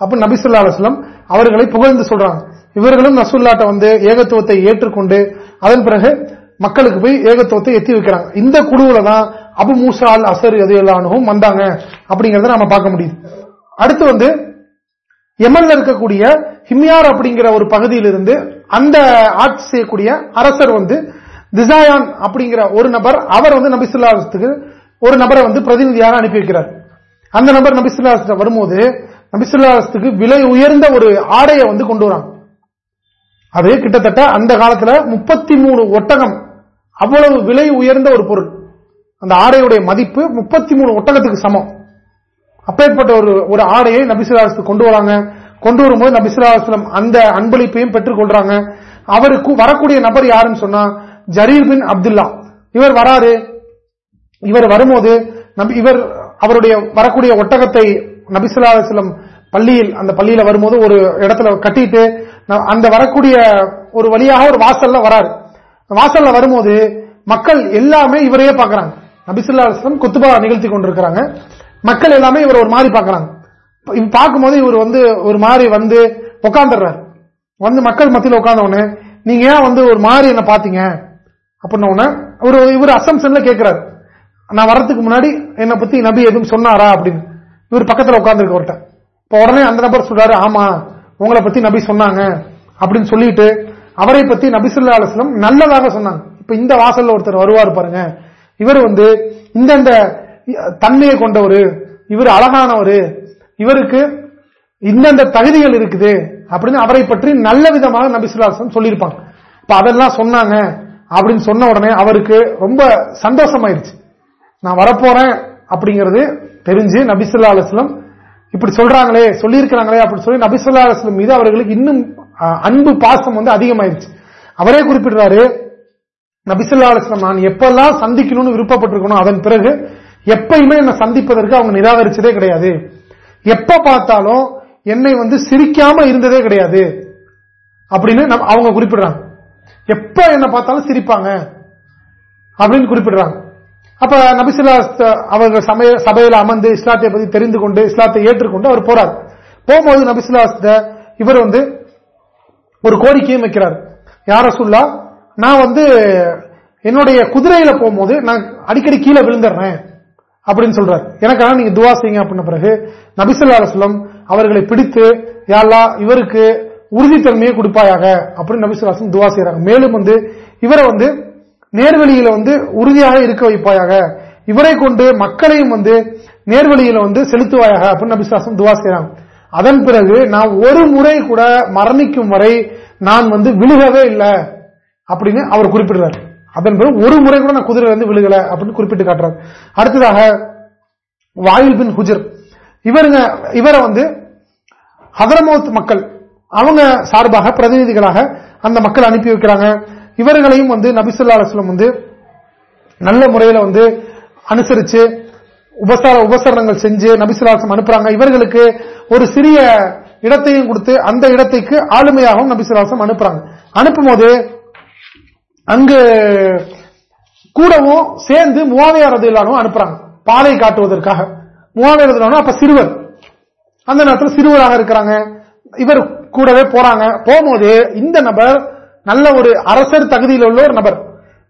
அப்படின்னு நபிசுல்லா அலுவலம் அவர்களை புகழ்ந்து சொல்றாங்க. இவர்களும் நசுல்லாட்ட வந்து ஏகத்துவத்தை ஏற்றுக்கொண்டு அதன் பிறகு மக்களுக்கு போய் ஏகத்துவத்தை எத்தி வைக்கிறாங்க. இந்த குழுவுல தான் அபு மூசா அல் அசர் எது வந்தாங்க அப்படிங்கறத நம்ம பார்க்க முடியுது. அடுத்து வந்து எமன்ல இருக்கக்கூடிய ஹிம்யார் அப்படிங்கிற ஒரு பகுதியிலிருந்து அந்த ஆட்சி செய்யக்கூடிய அரசர் வந்து திசாயான் அப்படிங்கிற ஒரு நபர் அவர் வந்து நபிசுல்லாத்துக்கு ஒரு நபரை வந்து பிரதிநிதியாக அனுப்பி வைக்கிறார். அந்த நபர் நபிசுல்லா வரும்போது நபிசுல்லாஸ்துக்கு விலை உயர்ந்த ஒரு ஆடையை வந்து கொண்டு வராங்க. அது கிட்டத்தட்ட அந்த காலத்துல முப்பத்தி மூணு ஒட்டகம் அவ்வளவு விலை உயர்ந்த ஒரு பொருள். அந்த ஆடையுடைய மதிப்பு முப்பத்தி மூணு ஒட்டகத்துக்கு சமம். அப்பேற்பட்ட ஒரு ஒரு ஆடையை நபிசுல்லாஸ்து கொண்டு வராங்க. கொண்டு வரும்போது நபிசுல்லாஸ்லம் அந்த அன்பளிப்பையும் பெற்றுக் கொள்றாங்க. அவருக்கு வரக்கூடிய நபர் யாருன்னு சொன்னா ஜரீர் பின் அப்துல்லா. இவர் வராரு. இவர் வரும்போது இவர் அவருடைய வரக்கூடிய ஒட்டகத்தை நபிசுல்லாஸ்லம் பள்ளியில் அந்த பள்ளியில வரும்போது ஒரு இடத்துல கட்டிட்டு அந்த வரக்கூடிய ஒரு வழியாக ஒரு வாசல்ல வராரு. வாசல்ல வரும்போது மக்கள் எல்லாமே இவரையே பாக்குறாங்க. நபிசுல்லா குத்துபா நிகழ்த்தி கொண்டிருக்கிறாங்க. மக்கள் எல்லாமே இவர் ஒரு மாதிரி பாக்குறாங்க. பார்க்கும்போது இவர் வந்து ஒரு மாதிரி வந்து உட்காந்துடுறாரு வந்து மக்கள் மத்தியில் உட்காந்தவொன்னே நீங்க ஏன் வந்து ஒரு மாதிரி என்ன பாத்தீங்க? அப்படின்ன உடனே இவர் அசம்சன்ல கேட்கிறாரு நான் வர்றதுக்கு முன்னாடி என்னை பத்தி நபி எதுவும் சொன்னாரா அப்படின்னு. இவர் பக்கத்தில் உட்காந்துருக்க ஒருத்தன் இப்போ உடனே அந்த நபர் சொல்றாரு ஆமா உங்களை பத்தி நபி சொன்னாங்க அப்படின்னு சொல்லிட்டு அவரை பத்தி நபிசுல்லா அலுவலம் நல்லதாக சொன்னாங்க. இப்ப இந்த வாசல்ல ஒருத்தர் வருவார் பாருங்க. இவர் வந்து இந்தந்த தன்மையை கொண்டவர் இவர் அழகானவர் இவருக்கு இந்தந்த தகுதிகள் இருக்குது அப்படின்னு அவரை பற்றி நல்ல விதமாக நபிசுல்லாசன் சொல்லியிருப்பாங்க. இப்ப அதெல்லாம் சொன்னாங்க அப்படின்னு சொன்ன உடனே அவருக்கு ரொம்ப சந்தோஷமாயிருச்சு. நான் வரப்போறேன் அப்படிங்கிறது தெரிஞ்சு நபிசுல்லா அலுவலம் இப்படி சொல்றாங்களே சொல்லியிருக்கிறாங்களே அப்படின்னு சொல்லி நபிசுல்லா அலுவலம் மீது அவர்களுக்கு இன்னும் அன்பு பாசம் வந்து அதிகமாயிருச்சு. அவரே குறிப்பிடுறாரு நபிசுல்லா அலுவலம் நான் எப்பெல்லாம் சந்திக்கணும்னு விருப்பப்பட்டிருக்கணும் அதன் பிறகு எப்பயுமே என்னை சந்திப்பதற்கு அவங்க நிராகரிச்சதே கிடையாது. எப்ப பார்த்தாலும் என்னை வந்து சிரிக்காம இருந்ததே கிடையாது அப்படின்னு அவங்க குறிப்பிடுறாங்க. எப்ப என்ன பார்த்தாலும் சிரிப்பாங்க அப்படின்னு குறிப்பிடுறாங்க. அப்ப நபிசுல்லா அவர்கள் சபையில் அமர்ந்து இஸ்லாத்தை பத்தி தெரிந்து கொண்டு இஸ்லாத்தை ஏற்றுக்கொண்டு அவர் போறார். போகும்போது நபிசுல்லா இவர் வந்து ஒரு கோரிக்கையும் வைக்கிறார். யார சொல்லா நான் வந்து என்னுடைய குதிரையில போகும்போது நான் அடிக்கடி கீழே விழுந்துடுறேன் அப்படின்னு சொல்றாரு. எனக்காக நீங்க துவா செய்யுங்க அப்படின்ன பிறகு நபிசுல்லா அலுவலம் அவர்களை பிடித்து யாரா இவருக்கு உறுதித்தன்மையை கொடுப்பாயாக அப்படின்னு நபிசுல்லாசன் துவா செய்யறாங்க மேலும் வந்து இவரை வந்து நேர்வழியில வந்து உறுதியாக இருக்க வைப்பாயாக. இவரை கொண்டு மக்களையும் வந்து நேர்வழியில வந்து செலுத்துவாயாக. அப்படின்னு நபிசுல்லாசம் துவா செய்யறாங்க அதன் பிறகு நான் ஒரு முறை கூட மரணிக்கும் வரை நான் வந்து விழுகவே இல்லை அப்படின்னு அவர் குறிப்பிடுறாரு. அதன் பிறகு ஒரு முறை கூட நான் குதிரை வந்து விழுகல அப்படின்னு குறிப்பிட்டு காட்டுறாரு. அடுத்ததாக வாயில் பின் ஹுஜர். இவருங்க இவரை வந்து ஹதரமோத் மக்கள் அவங்க சார்பாக பிரதிநிதிகளாக அந்த மக்கள் அனுப்பி வைக்கிறாங்க. இவர்களையும் வந்து நபிசுல்லா அலுவலம் வந்து நல்ல முறையில வந்து அனுசரிச்சு உபசார உபசரணங்கள் செஞ்சு நபிசுல்லாசம் அனுப்புறாங்க. இவர்களுக்கு ஒரு சிறிய இடத்தையும் கொடுத்து அந்த இடத்துக்கு ஆளுமையாகவும் நபிசுல்லாசம் அனுப்புறாங்க. அனுப்பும் போது அங்கு கூடவும் சேர்ந்து மூவாவையாரது இல்லாமல் அனுப்புறாங்க. பாலை காட்டுவதற்காக. மூவாவையாரது அப்ப சிறுவர். அந்த நேரத்தில் சிறுவராக இருக்கிறாங்க. இவர் கூடவே போறாங்க. போகும்போது இந்த நபர் நல்ல ஒரு அரசர் தகுதியில் உள்ள ஒரு நபர்.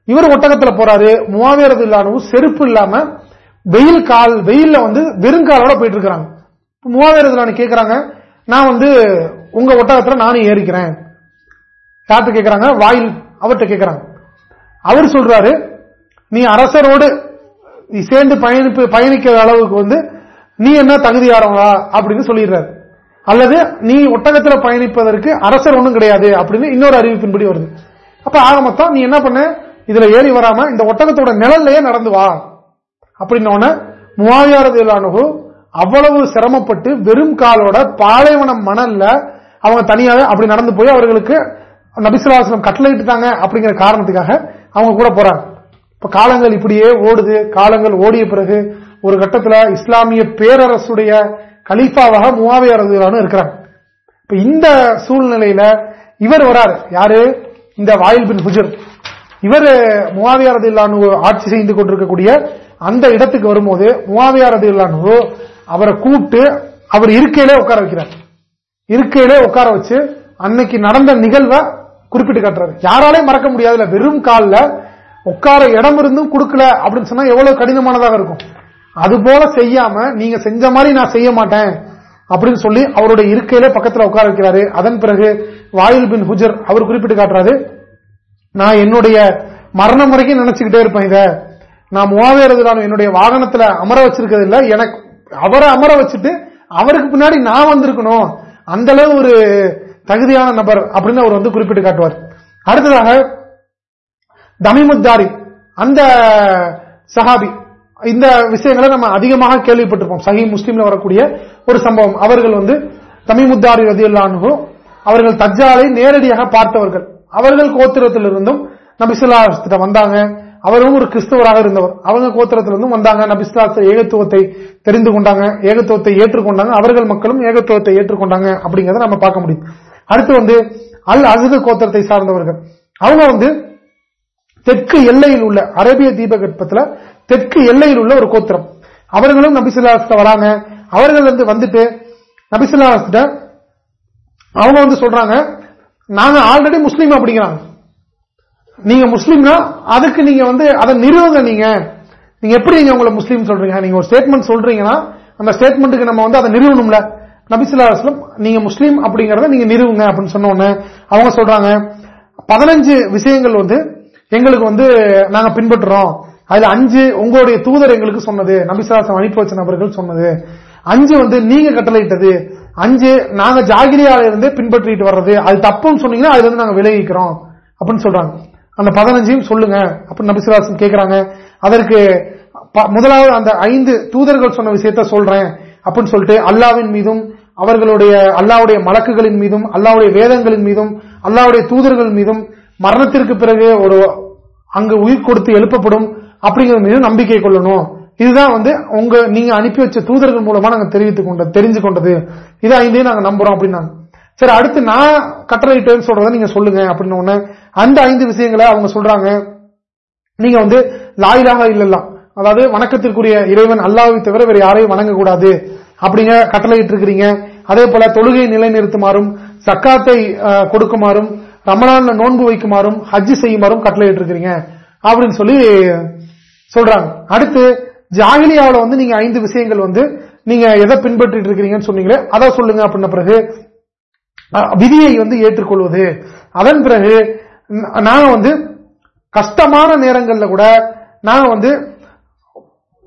இவர் ஒட்டகத்தில் போறாரு மூவாவியரது இல்லாதவும் செருப்பு இல்லாம வெயில் கால் வெயில்ல வந்து வெறுங்காலோட போயிட்டு இருக்கிறாங்க மூவாவியரது கேட்கிறாங்க நான் வந்து உங்க ஒட்டகத்துல நானும் ஏறிக்கிறேன். யார்கிட்ட கேட்கிறாங்க வாயில் அவர்கிட்ட கேட்கிறாங்க அவர் சொல்றாரு நீ அரசரோடு சேர்ந்து பயணிப்பு பயணிக்கிற அளவுக்கு வந்து நீ என்ன தகுதியாரவங்களா அப்படின்னு சொல்லிடுறாரு. அல்லது நீ ஒட்டகத்தில் பயணிப்பதற்கு அரசர் ஒன்றும் கிடையாது அப்படின்னு இன்னொரு அறிவிப்பின்படி வருது. அப்ப ஆரம்பத்தான் நீ என்ன பண்ண? இதுல ஏறி வராம இந்த ஒட்டகத்தோட நிழல்லையே நடந்து வா. அப்படின்னோட மூவாயிரது அணுகு அவ்வளவு சிரமப்பட்டு வெறும் காலோட பாலைவனம் மணல்ல அவங்க தனியாக அப்படி நடந்து போய் அவர்களுக்கு நபிசுலாசனம் கட்டளையிட்டுட்டாங்க அப்படிங்கிற காரணத்துக்காக அவங்க கூட போறாங்க. இப்ப காலங்கள் இப்படியே ஓடுது. காலங்கள் ஓடிய பிறகு ஒரு கட்டத்தில் இஸ்லாமிய பேரரசுடைய கலீஃபாவாக மூவாவியாரது இருக்கிறாங்க. இப்ப இந்த சூழ்நிலையில இவர் வராரு. யாரு? இந்த வாயில் பின் ஹுஜர். இவர் மூவாவியாரது இல்லானு ஆட்சி செய்து கொண்டிருக்கக்கூடிய அந்த இடத்துக்கு வரும்போது மூவாவியாரது இல்லானு அவரை கூப்பிட்டு அவர் இருக்கையிலே உட்கார வைக்கிறார். இருக்கையிலே உட்கார வச்சு அன்னைக்கு நடந்த நிகழ்வை குறிப்பிட்டு காட்டுறாரு. யாராலையும் மறக்க முடியாதுல வெறும் காலில் உட்கார இடம் இருந்தும் கொடுக்கல அப்படின்னு சொன்னா எவ்வளவு கடினமானதாக இருக்கும். அது போல செய்யாம நீங்க செஞ்ச மாதிரி நான் செய்ய மாட்டேன் அப்படின்னு சொல்லி அவருடைய இருக்கையில பக்கத்தில் உட்கார வைக்கிறாரு. அதன் பிறகு வாயில் பின் ஹுஜர் அவர் குறிப்பிட்டு காட்டுறாரு. நான் என்னுடைய மரணம் முறைக்கு நினைச்சுக்கிட்டே இருப்பேன் இத. நான் மூவாயிரம் என்னுடைய வாகனத்துல அமர வச்சிருக்கிறது இல்ல. எனக்கு அவரை அமர வச்சுட்டு அவருக்கு பின்னாடி நான் வந்திருக்கணும். அந்த அளவு ஒரு தகுதியான நபர் அப்படின்னு அவர் வந்து குறிப்பிட்டு காட்டுவார். அடுத்ததாக தமிமுத்தாரி அந்த சஹாபி இந்த விஷயங்களை நம்ம அதிகமாக கேள்விப்பட்டிருப்போம். சஹி முஸ்லீம்ல வரக்கூடிய ஒரு சம்பவம். அவர்கள் வந்து தமிமுத்தாரி ரதியுல்லானு அவர்கள் தஜ்ஜாலை நேரடியாக பார்த்தவர்கள். அவர்கள் கோத்திரத்திலிருந்தும் நபிசுல்லா வந்தாங்க. அவரும் ஒரு கிறிஸ்தவராக இருந்தவர். அவங்க கோத்திரத்திலிருந்தும் வந்தாங்க. நபிசுல்லா ஏகத்துவத்தை தெரிந்து கொண்டாங்க. ஏகத்துவத்தை ஏற்றுக்கொண்டாங்க. அவர்கள் மக்களும் ஏகத்துவத்தை ஏற்றுக்கொண்டாங்க அப்படிங்கறத நம்ம பார்க்க முடியும். அடுத்து வந்து அல் அசது கோத்திரத்தை சார்ந்தவர்கள். அவங்க வந்து தெற்கு எல்லையில் உள்ள அரேபிய தீபகற்பத்தில் தெற்கு எல்லையில் உள்ள ஒரு கோத்திரம். அவர்களும் நபிசுல்லாஸ்ல வராங்க. அவர்கள் வந்து வந்துட்டு நபிசுல்லாஸ்கிட்ட அவங்க வந்து சொல்றாங்க நாங்க ஆல்ரெடி முஸ்லீம் அப்படிங்கிறாங்க. நீங்க முஸ்லீம்னா அதுக்கு நீங்க வந்து அதை நிறுவுங்க நீங்க. நீங்க எப்படி நீங்க உங்களை முஸ்லீம் சொல்றீங்க? நீங்க ஒரு ஸ்டேட்மெண்ட் சொல்றீங்கன்னா அந்த ஸ்டேட்மெண்ட்டுக்கு நம்ம வந்து அதை நிறுவணும்ல. நபிசுல்லாஸ்லம் நீங்க முஸ்லீம் அப்படிங்கறத நீங்க நிறுவுங்க அப்படின்னு சொன்னோன்னு அவங்க சொல்றாங்க. பதினஞ்சு விஷயங்கள் வந்து எங்களுக்கு வந்து நாங்க பின்பற்றுறோம். அதுல அஞ்சு உங்களுடைய தூதர் எங்களுக்கு சொன்னது நபிசுலாசம் அனுப்பி வச்ச நபர்கள் சொன்னது. அஞ்சு வந்து நீங்க கட்டளையிட்டது. அஞ்சு நாங்க ஜாகிரியால இருந்து பின்பற்றிட்டு வர்றது. அது தப்புன்னு சொன்னீங்கன்னா அதுல இருந்து நாங்க விலகிக்கிறோம் அப்படின்னு சொல்றாங்க. அந்த பதினஞ்சையும் சொல்லுங்க அப்படின்னு நபிசுலாசம் கேட்கிறாங்க அதற்கு முதலாவது அந்த ஐந்து தூதர்கள் சொன்ன விஷயத்த சொல்றேன் அப்படின்னு சொல்லிட்டு அல்லாவின் மீதும் அவர்களுடைய அல்லாவுடைய மலக்குகளின் மீதும் அல்லாவுடைய வேதங்களின் மீதும் அல்லாவுடைய தூதர்கள் மீதும் மரணத்திற்கு பிறகு ஒரு அங்கு உயிர் கொடுத்து எழுப்பப்படும் அப்படிங்கிற மீது நம்பிக்கை கொள்ளணும். இதுதான் வந்து உங்க நீங்க அனுப்பி வச்ச தூதர்கள் மூலமா நாங்க தெரிவித்துக் கொண்ட தெரிஞ்சு கொண்டது. இது ஐந்தையும் நாங்க நம்புறோம் அப்படின்னாங்க. சரி அடுத்து நான் கட்டளையிட்டேன்னு சொல்றத நீங்க சொல்லுங்க அப்படின்னு அந்த ஐந்து விஷயங்களை அவங்க சொல்றாங்க. நீங்க வந்து லாயிலாக இல்லலாம். அதாவது வணக்கத்திற்குரிய இறைவன் அல்லாவை தவிர வேற யாரையும் வணங்கக்கூடாது அப்படிங்க கட்டளையிட்டு இருக்கிறீங்க அதே போல தொழுகை நிலைநிறுத்துமாறும் சக்காத்தை கொடுக்குமாறும் ரமணான்ல நோன்பு வைக்குமாறும் ஹஜ் செய்யுமாறும் கட்டளையிட்டு இருக்கிறீங்க அப்படின்னு சொல்லி சொல்றாங்க. அடுத்து ஜாகிலியாவில் வந்து நீங்க ஐந்து விஷயங்கள் வந்து நீங்க எதை பின்பற்றிட்டு இருக்கிறீங்கன்னு சொன்னீங்களே அதை சொல்லுங்க அப்படின்ன பிறகு விதியை வந்து ஏற்றுக்கொள்வது. அதன் பிறகு நாங்க வந்து கஷ்டமான நேரங்கள்ல கூட நாங்க வந்து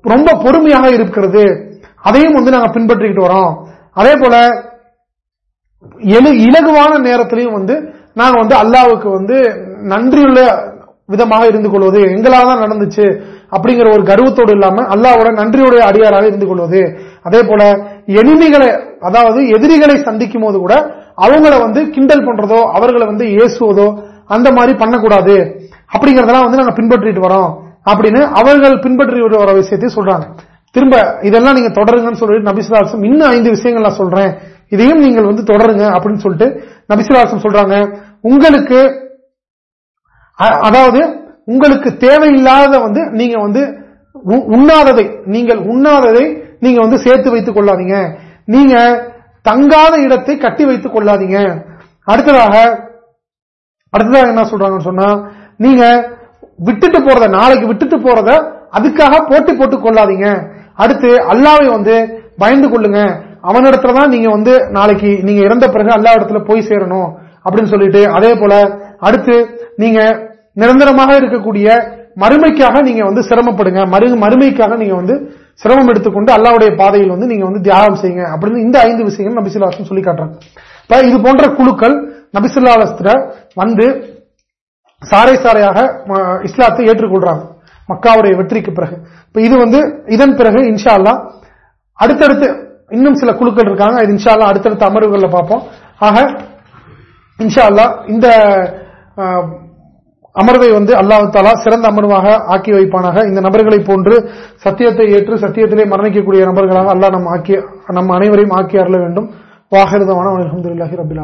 ரொம்ப பொறுமையாக இருக்கிறது. அதையும் வந்து நாங்க பின்பற்றிக்கிட்டு வரோம். அதே போல இலகுவான நேரத்திலையும் வந்து நாங்க வந்து அல்லாவுக்கு வந்து நன்றியுள்ள விதமாக இருந்து கொள்வது. எங்களால் தான் நடந்துச்சு. அப்படிங்கிற ஒரு கர்வத்தோடு இல்லாம அல்லாவோட நன்றியுடைய அடியாராக இருந்து கொள்வது. அதே போல எளிமைகளை அதாவது எதிரிகளை சந்திக்கும் போது கூட அவங்கள வந்து கிண்டல் பண்றதோ அவர்களை வந்து ஏசுவதோ அந்த மாதிரி பண்ணக்கூடாது. அப்படிங்கறதெல்லாம் வந்து நாங்க பின்பற்றிட்டு வரோம். அப்படின்னு அவர்கள் பின்பற்றி வர விஷயத்தை சொல்றாங்க. திரும்ப இதெல்லாம் நீங்க தொடருங்கன்னு சொல்லிட்டு நபிசுலாசம் இன்னும் ஐந்து விஷயங்கள் நான் சொல்றேன். இதையும் நீங்கள் வந்து தொடருங்க அப்படின்னு சொல்லிட்டு நபிசுலாசம் சொல்றாங்க. உங்களுக்கு அதாவது உங்களுக்கு தேவையில்லாத வந்து நீங்க வந்து உண்ணாததை நீங்கள் உண்ணாததை நீங்க வந்து சேர்த்து வைத்துக் கொள்ளாதீங்க. நீங்க தங்காத இடத்தை கட்டி வைத்துக் கொள்ளாதீங்க. அடுத்ததாக அடுத்ததாக என்ன சொல்றாங்கன்னு சொன்னா நீங்க விட்டுட்டு போறத நாளைக்கு விட்டுட்டு போறத அதுக்காக போட்டி போட்டுக் கொள்ளாதீங்க. அடுத்து அல்லாவை வந்து பயந்து கொள்ளுங்க. அவனிடத்துலதான் நீங்க வந்து நாளைக்கு நீங்க இறந்த பிறகு அல்லா இடத்துல போய் சேரணும் அப்படின்னு சொல்லிட்டு அதே போல அடுத்து நீங்க நிரந்தரமாக இருக்கக்கூடிய மறுமைக்காக நீங்க வந்து சிரமப்படுங்க. மறுமைக்காக நீங்க வந்து சிரமம் எடுத்துக்கொண்டு அல்லாவுடைய பாதையில் வந்து நீங்க வந்து தியாகம் செய்யுங்க. அப்படின்னு இந்த ஐந்து விஷயங்கள் நபிசுல்லாசம் சொல்லி காட்டுறாங்க. இது போன்ற குழுக்கள் நபிசுல்லாஸ்ல வந்து சாரை சாரையாக இஸ்லாத்தை ஏற்றுக்கொள்றாங்க. மக்காவுடைய வெற்றிக்கு பிறகு. இப்ப இது வந்து இதன் பிறகு இன்ஷா அல்லா அடுத்தடுத்து இன்னும் சில குழுக்கள் இருக்காங்க. இது இன்ஷா அல்லா அடுத்தடுத்த அமர்வுகளில் பார்ப்போம். ஆக இன்ஷா அல்லா இந்த அமர்வை வந்து அல்லாஹு தாலா சிறந்த அமர்வாக ஆக்கி வைப்பானாக. இந்த நபர்களை போன்று சத்தியத்தை ஏற்று சத்தியத்திலே மரணிக்கக்கூடிய நபர்களாக அல்லாஹ் நம் ஆக்கி நம் அனைவரையும் ஆக்கி அருள வேண்டும். வாகிருதமான அலமதுல்லாஹி ரபில்